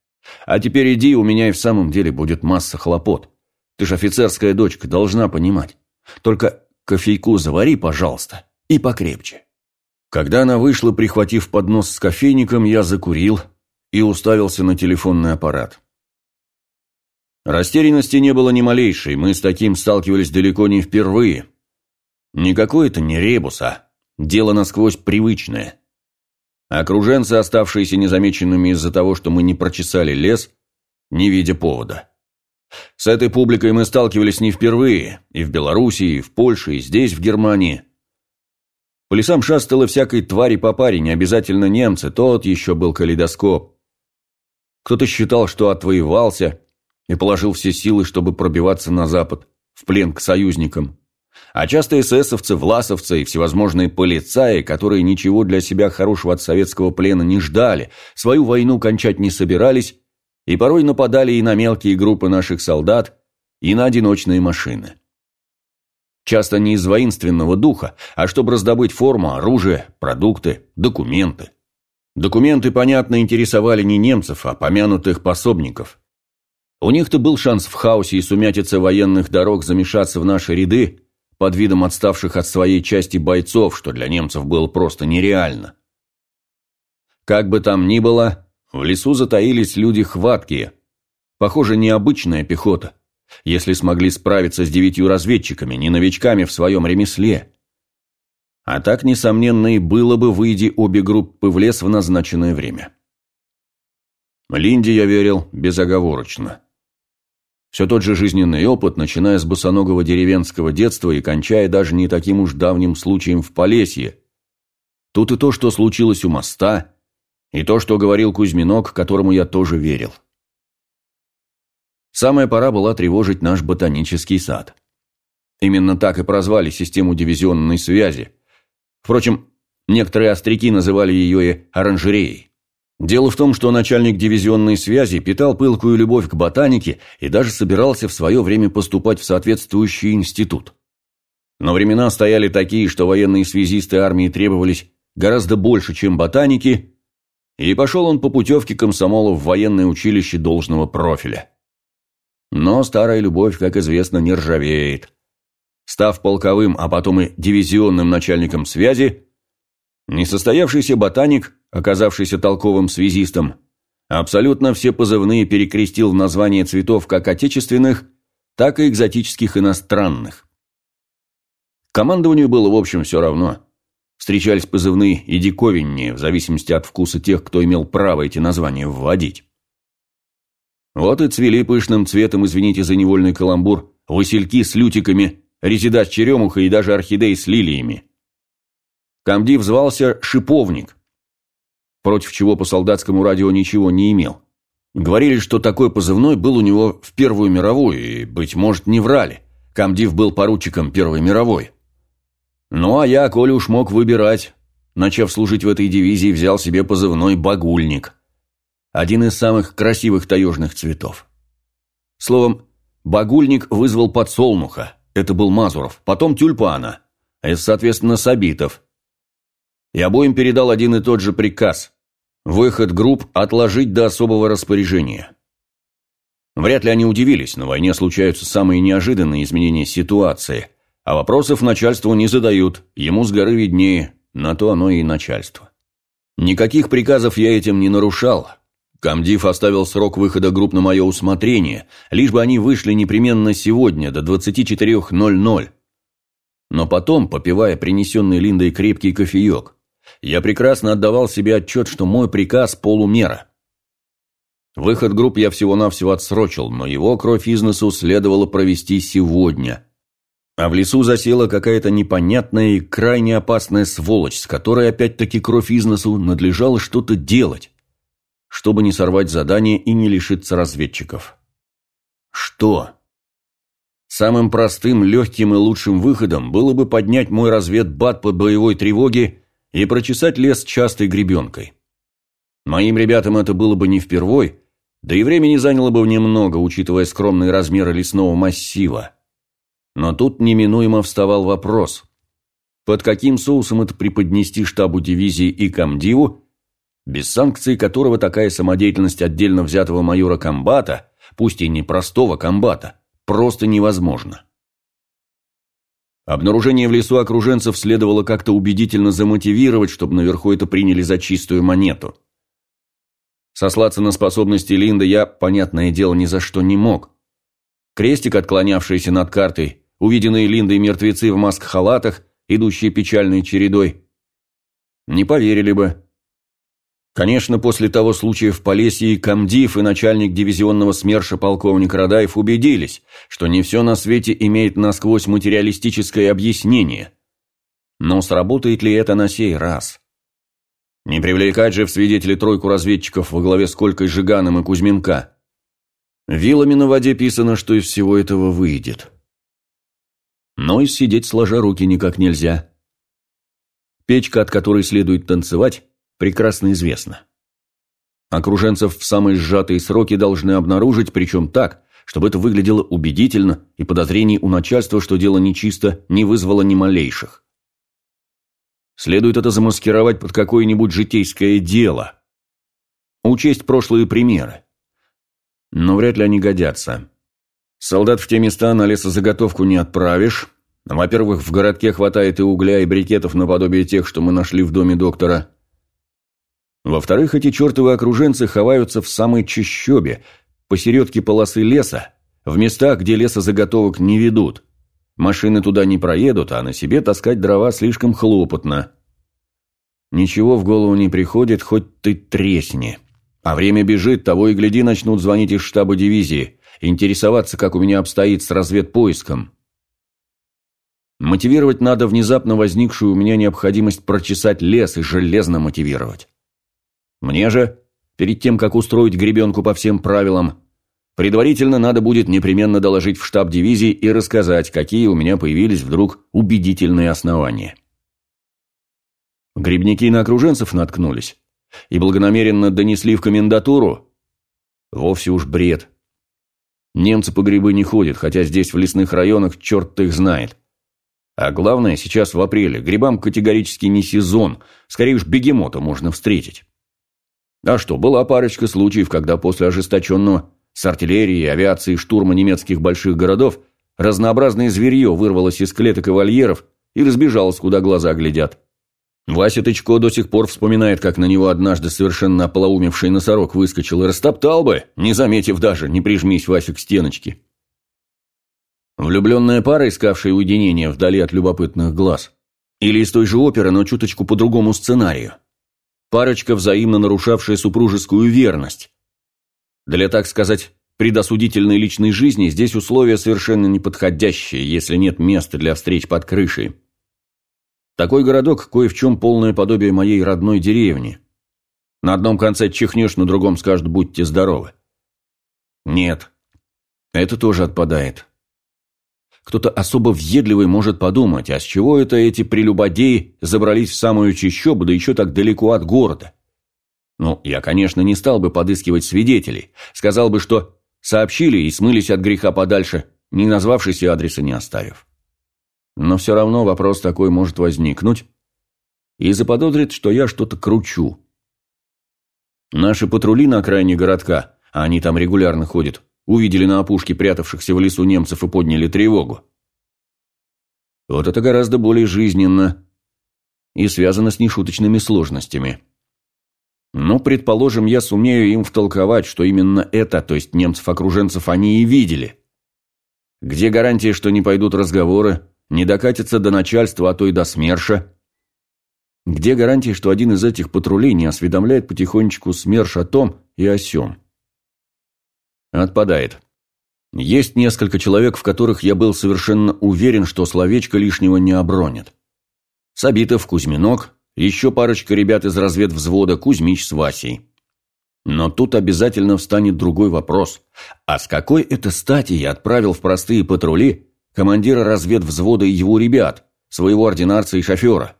«А теперь иди, у меня и в самом деле будет масса хлопот. Ты ж офицерская дочка, должна понимать. Только кофейку завари, пожалуйста, и покрепче». Когда она вышла, прихватив поднос с кофейником, я закурил и уставился на телефонный аппарат. Растерянности не было ни малейшей, мы с таким сталкивались далеко не впервые. Никакой это не ребус, а дело насквозь привычное. Окруженцы, оставшиеся незамеченными из-за того, что мы не прочесали лес, не видя повода. С этой публикой мы сталкивались не впервые, и в Белоруссии, и в Польше, и здесь, в Германии – по лесам шастало всякой твари по паре, не обязательно немцы, тот еще был калейдоскоп. Кто-то считал, что отвоевался и положил все силы, чтобы пробиваться на запад, в плен к союзникам. А часто эсэсовцы, власовцы и всевозможные полицаи, которые ничего для себя хорошего от советского плена не ждали, свою войну кончать не собирались и порой нападали и на мелкие группы наших солдат, и на одиночные машины. Часто не из воинственного духа, а чтобы раздобыть форму, оружие, продукты, документы. Документы, понятно, интересовали не немцев, а помянутых пособников. У них-то был шанс в хаосе и сумятице военных дорог замешаться в наши ряды под видом отставших от своей части бойцов, что для немцев было просто нереально. Как бы там ни было, в лесу затаились люди хваткие. Похоже, необычная пехота – если смогли справиться с девятью разведчиками, не новичками в своем ремесле. А так, несомненно, и было бы, выйди обе группы в лес в назначенное время. Линде я верил безоговорочно. Все тот же жизненный опыт, начиная с босоногого деревенского детства и кончая даже не таким уж давним случаем в Полесье. Тут и то, что случилось у моста, и то, что говорил Кузьминок, которому я тоже верил. Самая пора была тревожить наш ботанический сад. Именно так и прозвали систему дивизионной связи. Впрочем, некоторые остряки называли ее и оранжереей. Дело в том, что начальник дивизионной связи питал пылкую любовь к ботанике и даже собирался в свое время поступать в соответствующий институт. Но времена стояли такие, что военные связисты армии требовались гораздо больше, чем ботаники, и пошел он по путевке комсомола в военное училище должного профиля. Но старая любовь, как известно, не ржавеет. Став полковым, а потом и дивизионным начальником связи, несостоявшийся ботаник, оказавшийся толковым связистом, абсолютно все позывные перекрестил в название цветов как отечественных, так и экзотических иностранных. Командованию было, в общем, все равно. Встречались позывные и диковиннее, в зависимости от вкуса тех, кто имел право эти названия вводить. Вот и цвели пышным цветом, извините за невольный каламбур, васильки с лютиками, резида с черемухой и даже орхидеи с лилиями. Комдив звался «Шиповник», против чего по солдатскому радио ничего не имел. Говорили, что такой позывной был у него в Первую мировую, и, быть может, не врали. Комдив был поручиком Первой мировой. Ну, а я, коли уж мог выбирать, начав служить в этой дивизии, взял себе позывной «Багульник» один из самых красивых таежных цветов. Словом, багульник вызвал подсолнуха, это был Мазуров, потом тюльпана, и, соответственно, Сабитов. И обоим передал один и тот же приказ – выход групп отложить до особого распоряжения. Вряд ли они удивились, на войне случаются самые неожиданные изменения ситуации, а вопросов начальству не задают, ему с горы виднее, на то оно и начальство. Никаких приказов я этим не нарушал – Камдив оставил срок выхода групп на мое усмотрение, лишь бы они вышли непременно сегодня, до 24.00. Но потом, попивая принесенный Линдой крепкий кофеек, я прекрасно отдавал себе отчет, что мой приказ – полумера. Выход групп я всего-навсего отсрочил, но его кровь из носу следовало провести сегодня. А в лесу засела какая-то непонятная и крайне опасная сволочь, с которой опять-таки кровь из носу надлежало что-то делать чтобы не сорвать задание и не лишиться разведчиков. Что? Самым простым, легким и лучшим выходом было бы поднять мой разведбат по боевой тревоге и прочесать лес частой гребенкой. Моим ребятам это было бы не впервой, да и времени заняло бы немного, учитывая скромные размеры лесного массива. Но тут неминуемо вставал вопрос, под каким соусом это преподнести штабу дивизии и комдиву, без санкций которого такая самодеятельность отдельно взятого майора комбата, пусть и не простого комбата, просто невозможно. Обнаружение в лесу окруженцев следовало как-то убедительно замотивировать, чтобы наверху это приняли за чистую монету. Сослаться на способности Линда я, понятное дело, ни за что не мог. Крестик, отклонявшийся над картой, увиденные Линдой мертвецы в маск-халатах, идущие печальной чередой. Не поверили бы, Конечно, после того случая в Полесье и комдив, и начальник дивизионного СМЕРШа полковник Радаев убедились, что не все на свете имеет насквозь материалистическое объяснение. Но сработает ли это на сей раз? Не привлекать же в свидетели тройку разведчиков во главе с Колькой Жиганом и Кузьминка. Вилами на воде писано, что из всего этого выйдет. Но и сидеть сложа руки никак нельзя. Печка, от которой следует танцевать, прекрасно известно. Окруженцев в самые сжатые сроки должны обнаружить, причем так, чтобы это выглядело убедительно и подозрений у начальства, что дело нечисто, не вызвало ни малейших. Следует это замаскировать под какое-нибудь житейское дело. Учесть прошлые примеры. Но вряд ли они годятся. Солдат в те места на лесозаготовку не отправишь. Во-первых, в городке хватает и угля, и брикетов наподобие тех, что мы нашли в доме доктора. Во-вторых, эти чертовы окруженцы ховаются в самой чащобе, посередке полосы леса, в местах, где лесозаготовок не ведут. Машины туда не проедут, а на себе таскать дрова слишком хлопотно. Ничего в голову не приходит, хоть ты тресни. А время бежит, того и гляди, начнут звонить из штаба дивизии, интересоваться, как у меня обстоит с разведпоиском. Мотивировать надо внезапно возникшую у меня необходимость прочесать лес и железно мотивировать. Мне же, перед тем, как устроить гребенку по всем правилам, предварительно надо будет непременно доложить в штаб дивизии и рассказать, какие у меня появились вдруг убедительные основания. Грибники на окруженцев наткнулись и благонамеренно донесли в комендатуру. Вовсе уж бред. Немцы по грибы не ходят, хотя здесь в лесных районах черт их знает. А главное, сейчас в апреле грибам категорически не сезон, скорее уж бегемота можно встретить. А что, была парочка случаев, когда после ожесточенного с артиллерией, авиацией штурма немецких больших городов разнообразное зверье вырвалось из клеток и вольеров и разбежалось, куда глаза глядят. Вася Тычко до сих пор вспоминает, как на него однажды совершенно ополоумевший носорог выскочил и растоптал бы, не заметив даже, не прижмись Вася к стеночке. Влюбленная пара, искавшая уединение вдали от любопытных глаз. Или из той же оперы, но чуточку по другому сценарию. Парочка, взаимно нарушавшая супружескую верность. Для, так сказать, предосудительной личной жизни здесь условия совершенно неподходящие, если нет места для встреч под крышей. Такой городок кое в чем полное подобие моей родной деревни. На одном конце чихнешь, на другом скажут «будьте здоровы». Нет, это тоже отпадает. Кто-то особо въедливый может подумать, а с чего это эти прелюбодеи забрались в самую чащобу, да еще так далеко от города? Ну, я, конечно, не стал бы подыскивать свидетелей. Сказал бы, что сообщили и смылись от греха подальше, не назвавшись и адреса не оставив. Но все равно вопрос такой может возникнуть и заподозрит, что я что-то кручу. Наши патрули на окраине городка, а они там регулярно ходят, увидели на опушке прятавшихся в лесу немцев и подняли тревогу. Вот это гораздо более жизненно и связано с нешуточными сложностями. Но, предположим, я сумею им втолковать, что именно это, то есть немцев-окруженцев, они и видели. Где гарантия, что не пойдут разговоры, не докатится до начальства, а то и до СМЕРШа. Где гарантии, что один из этих патрулей не осведомляет потихонечку СМЕРШ о том и о сём? Отпадает. Есть несколько человек, в которых я был совершенно уверен, что словечко лишнего не обронят. Сабитов, Кузьминок, еще парочка ребят из разведвзвода, Кузьмич с Васей. Но тут обязательно встанет другой вопрос. А с какой это стати я отправил в простые патрули командира разведвзвода и его ребят, своего ординарца и шофера.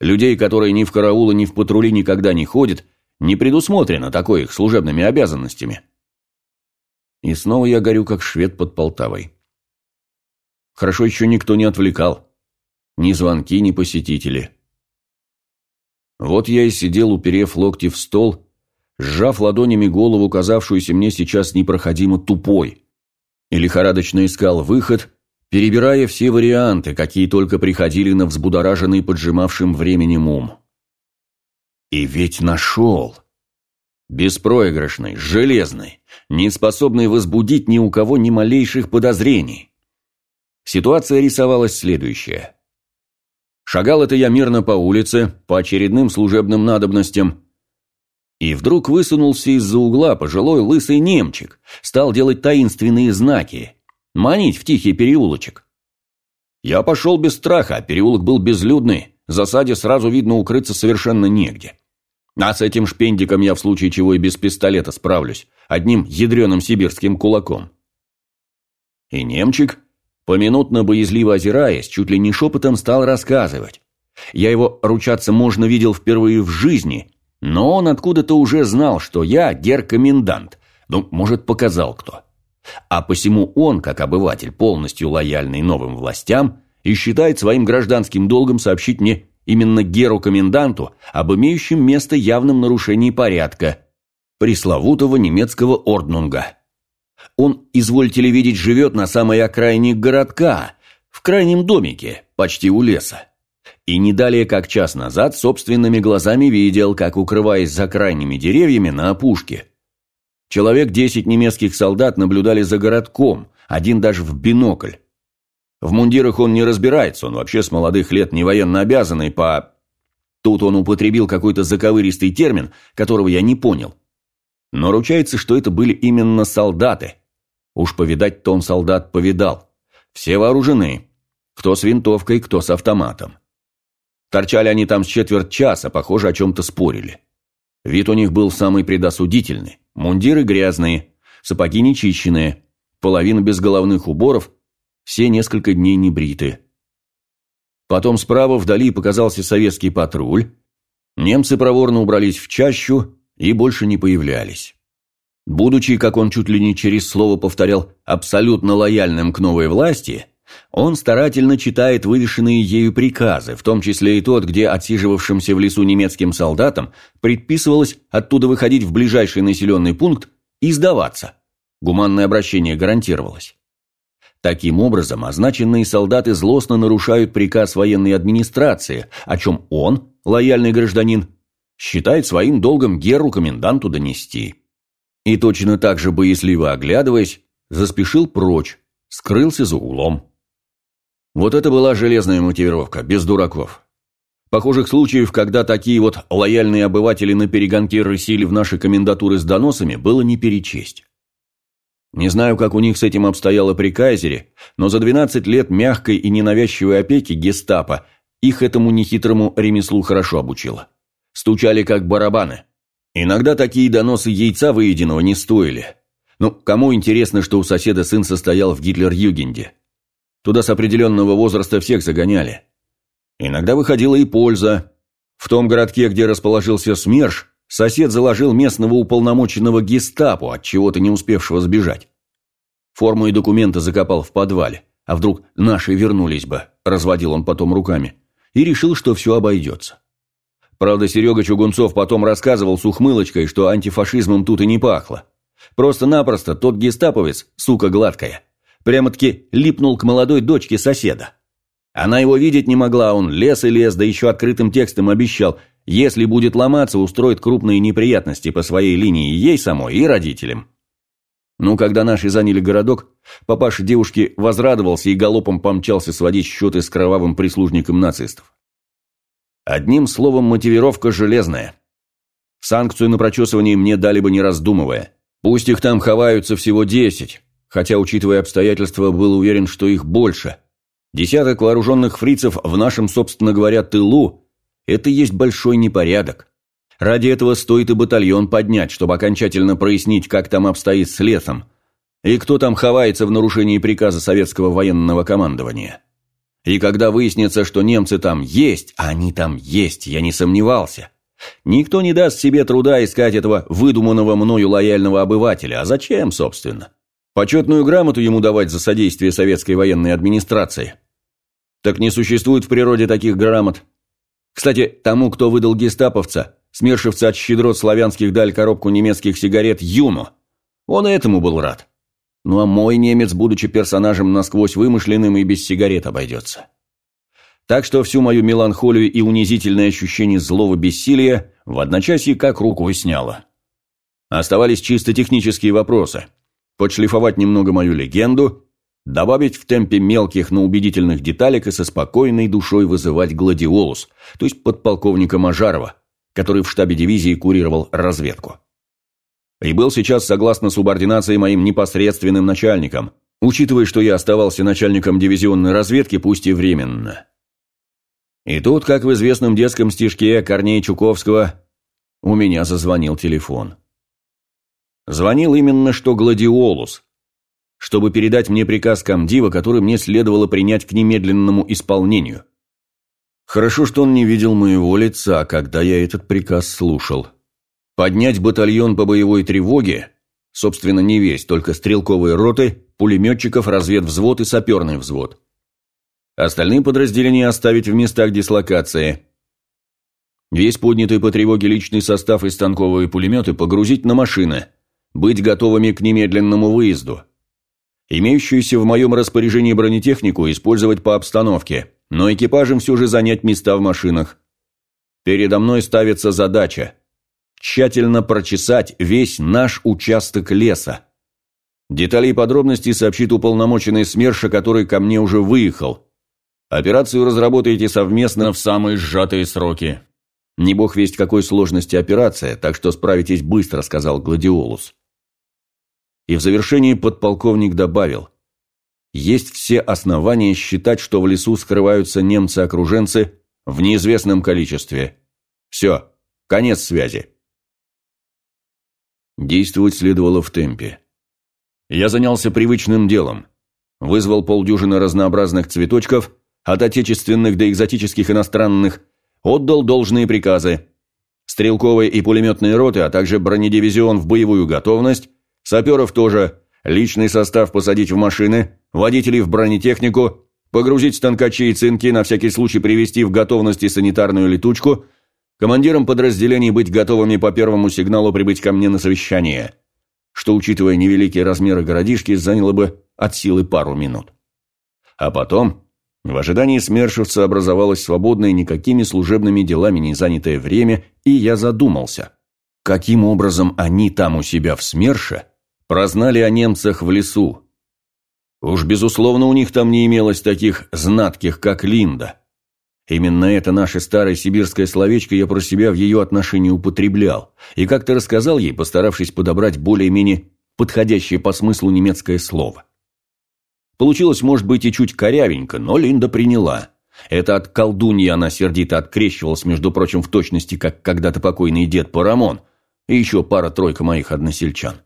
Людей, которые ни в караулы, ни в патрули никогда не ходят, не предусмотрено такой их служебными обязанностями. И снова я горю, как швед под Полтавой. Хорошо еще никто не отвлекал. Ни звонки, ни посетители. Вот я и сидел, уперев локти в стол, сжав ладонями голову, казавшуюся мне сейчас непроходимо тупой и лихорадочно искал выход, перебирая все варианты, какие только приходили на взбудораженный поджимавшим временем ум. И ведь нашел. Беспроигрышный, железный, не способный возбудить ни у кого ни малейших подозрений. Ситуация рисовалась следующая. Шагал это я мирно по улице, по очередным служебным надобностям, и вдруг высунулся из-за угла пожилой лысый немчик, стал делать таинственные знаки, манить в тихий переулочек. Я пошел без страха, переулок был безлюдный, засаде сразу видно укрыться совершенно негде. А с этим шпендиком я в случае чего и без пистолета справлюсь, одним ядреным сибирским кулаком. И немчик, поминутно боязливо озираясь, чуть ли не шепотом стал рассказывать. Я его, ручаться можно, видел впервые в жизни – но он откуда-то уже знал, что я гер-комендант. Ну, может, показал кто. А посему он, как обыватель, полностью лояльный новым властям, и считает своим гражданским долгом сообщить мне именно геру-коменданту об имеющем место явном нарушении порядка, пресловутого немецкого орднунга. Он, извольте ли видеть, живет на самой окраине городка, в крайнем домике, почти у леса. И не далее, как час назад, собственными глазами видел, как, укрываясь за крайними деревьями на опушке, человек десять немецких солдат наблюдали за городком, один даже в бинокль. В мундирах он не разбирается, он вообще с молодых лет не военно обязанный по... Тут он употребил какой-то заковыристый термин, которого я не понял. Но ручается, что это были именно солдаты. Уж повидать-то он солдат повидал. Все вооружены, Кто с винтовкой, кто с автоматом. Торчали они там с четверть часа, похоже, о чем-то спорили. Вид у них был самый предосудительный. Мундиры грязные, сапоги нечищенные, половина без головных уборов, все несколько дней не бриты. Потом справа вдали показался советский патруль. Немцы проворно убрались в чащу и больше не появлялись. Будучи, как он чуть ли не через слово повторял, абсолютно лояльным к новой власти, он старательно читает вывешенные ею приказы, в том числе и тот, где отсиживавшимся в лесу немецким солдатам предписывалось оттуда выходить в ближайший населенный пункт и сдаваться. Гуманное обращение гарантировалось. Таким образом, означенные солдаты злостно нарушают приказ военной администрации, о чем он, лояльный гражданин, считает своим долгом Геру коменданту донести. И точно так же боязливо оглядываясь, заспешил прочь, скрылся за углом. Вот это была железная мотивировка, без дураков. Похожих случаев, когда такие вот лояльные обыватели на перегонки рысили в наши комендатуры с доносами, было не перечесть. Не знаю, как у них с этим обстояло при Кайзере, но за 12 лет мягкой и ненавязчивой опеки гестапо их этому нехитрому ремеслу хорошо обучило. Стучали как барабаны. Иногда такие доносы яйца выеденного не стоили. Ну, кому интересно, что у соседа сын состоял в Гитлер-Югенде? Туда с определенного возраста всех загоняли. Иногда выходила и польза. В том городке, где расположился СМЕРШ, сосед заложил местного уполномоченного гестапо, от чего-то не успевшего сбежать. Форму и документы закопал в подвале. А вдруг наши вернулись бы, разводил он потом руками. И решил, что все обойдется. Правда, Серега Чугунцов потом рассказывал с ухмылочкой, что антифашизмом тут и не пахло. Просто-напросто тот гестаповец, сука гладкая, Прямо-таки липнул к молодой дочке соседа. Она его видеть не могла, он лез и лез, да еще открытым текстом обещал, если будет ломаться, устроит крупные неприятности по своей линии ей самой и родителям. Ну, когда наши заняли городок, папаша девушки возрадовался и галопом помчался сводить счеты с кровавым прислужником нацистов. Одним словом, мотивировка железная. Санкцию на прочесывание мне дали бы не раздумывая. Пусть их там ховаются всего десять, хотя, учитывая обстоятельства, был уверен, что их больше. Десяток вооруженных фрицев в нашем, собственно говоря, тылу – это есть большой непорядок. Ради этого стоит и батальон поднять, чтобы окончательно прояснить, как там обстоит с лесом, и кто там ховается в нарушении приказа советского военного командования. И когда выяснится, что немцы там есть, а они там есть, я не сомневался, никто не даст себе труда искать этого выдуманного мною лояльного обывателя. А зачем, собственно? Почетную грамоту ему давать за содействие советской военной администрации. Так не существует в природе таких грамот. Кстати, тому, кто выдал гестаповца, смершивца от щедрот славянских даль коробку немецких сигарет Юно, он этому был рад. Ну а мой немец, будучи персонажем насквозь вымышленным и без сигарет обойдется. Так что всю мою меланхолию и унизительное ощущение злого бессилия в одночасье как рукой сняло. Оставались чисто технические вопросы – подшлифовать немного мою легенду, добавить в темпе мелких, но убедительных деталек и со спокойной душой вызывать гладиолус, то есть подполковника Мажарова, который в штабе дивизии курировал разведку. И был сейчас, согласно субординации, моим непосредственным начальником, учитывая, что я оставался начальником дивизионной разведки, пусть и временно. И тут, как в известном детском стишке Корнея Чуковского, у меня зазвонил телефон. Звонил именно что Гладиолус, чтобы передать мне приказ комдива, который мне следовало принять к немедленному исполнению. Хорошо, что он не видел моего лица, когда я этот приказ слушал. Поднять батальон по боевой тревоге, собственно, не весь, только стрелковые роты, пулеметчиков, разведвзвод и саперный взвод. Остальные подразделения оставить в местах дислокации. Весь поднятый по тревоге личный состав и станковые пулеметы погрузить на машины – быть готовыми к немедленному выезду. Имеющуюся в моем распоряжении бронетехнику использовать по обстановке, но экипажем все же занять места в машинах. Передо мной ставится задача тщательно прочесать весь наш участок леса. Детали и подробности сообщит уполномоченный СМЕРШа, который ко мне уже выехал. Операцию разработаете совместно в самые сжатые сроки. Не бог весть какой сложности операция, так что справитесь быстро, сказал Гладиолус. И в завершении подполковник добавил. есть все основания считать, что в лесу скрываются немцы-окруженцы в неизвестном количестве. Все, конец связи. Действовать следовало в темпе. Я занялся привычным делом. Вызвал полдюжины разнообразных цветочков, от отечественных до экзотических иностранных, отдал должные приказы. Стрелковые и пулеметные роты, а также бронедивизион в боевую готовность, саперов тоже, личный состав посадить в машины, водителей в бронетехнику, погрузить станкачи и цинки, на всякий случай привести в готовность и санитарную летучку, командирам подразделений быть готовыми по первому сигналу прибыть ко мне на совещание, что, учитывая невеликие размеры городишки, заняло бы от силы пару минут. А потом, в ожидании смершивца образовалось свободное никакими служебными делами не занятое время, и я задумался, каким образом они там у себя в СМЕРШе прознали о немцах в лесу, Уж, безусловно, у них там не имелось таких знатких, как Линда. Именно это наше старое сибирское словечко я про себя в ее отношении употреблял, и как-то рассказал ей, постаравшись подобрать более-менее подходящее по смыслу немецкое слово. Получилось, может быть, и чуть корявенько, но Линда приняла. Это от колдуньи она сердито открещивалась, между прочим, в точности, как когда-то покойный дед Парамон, и еще пара-тройка моих односельчан.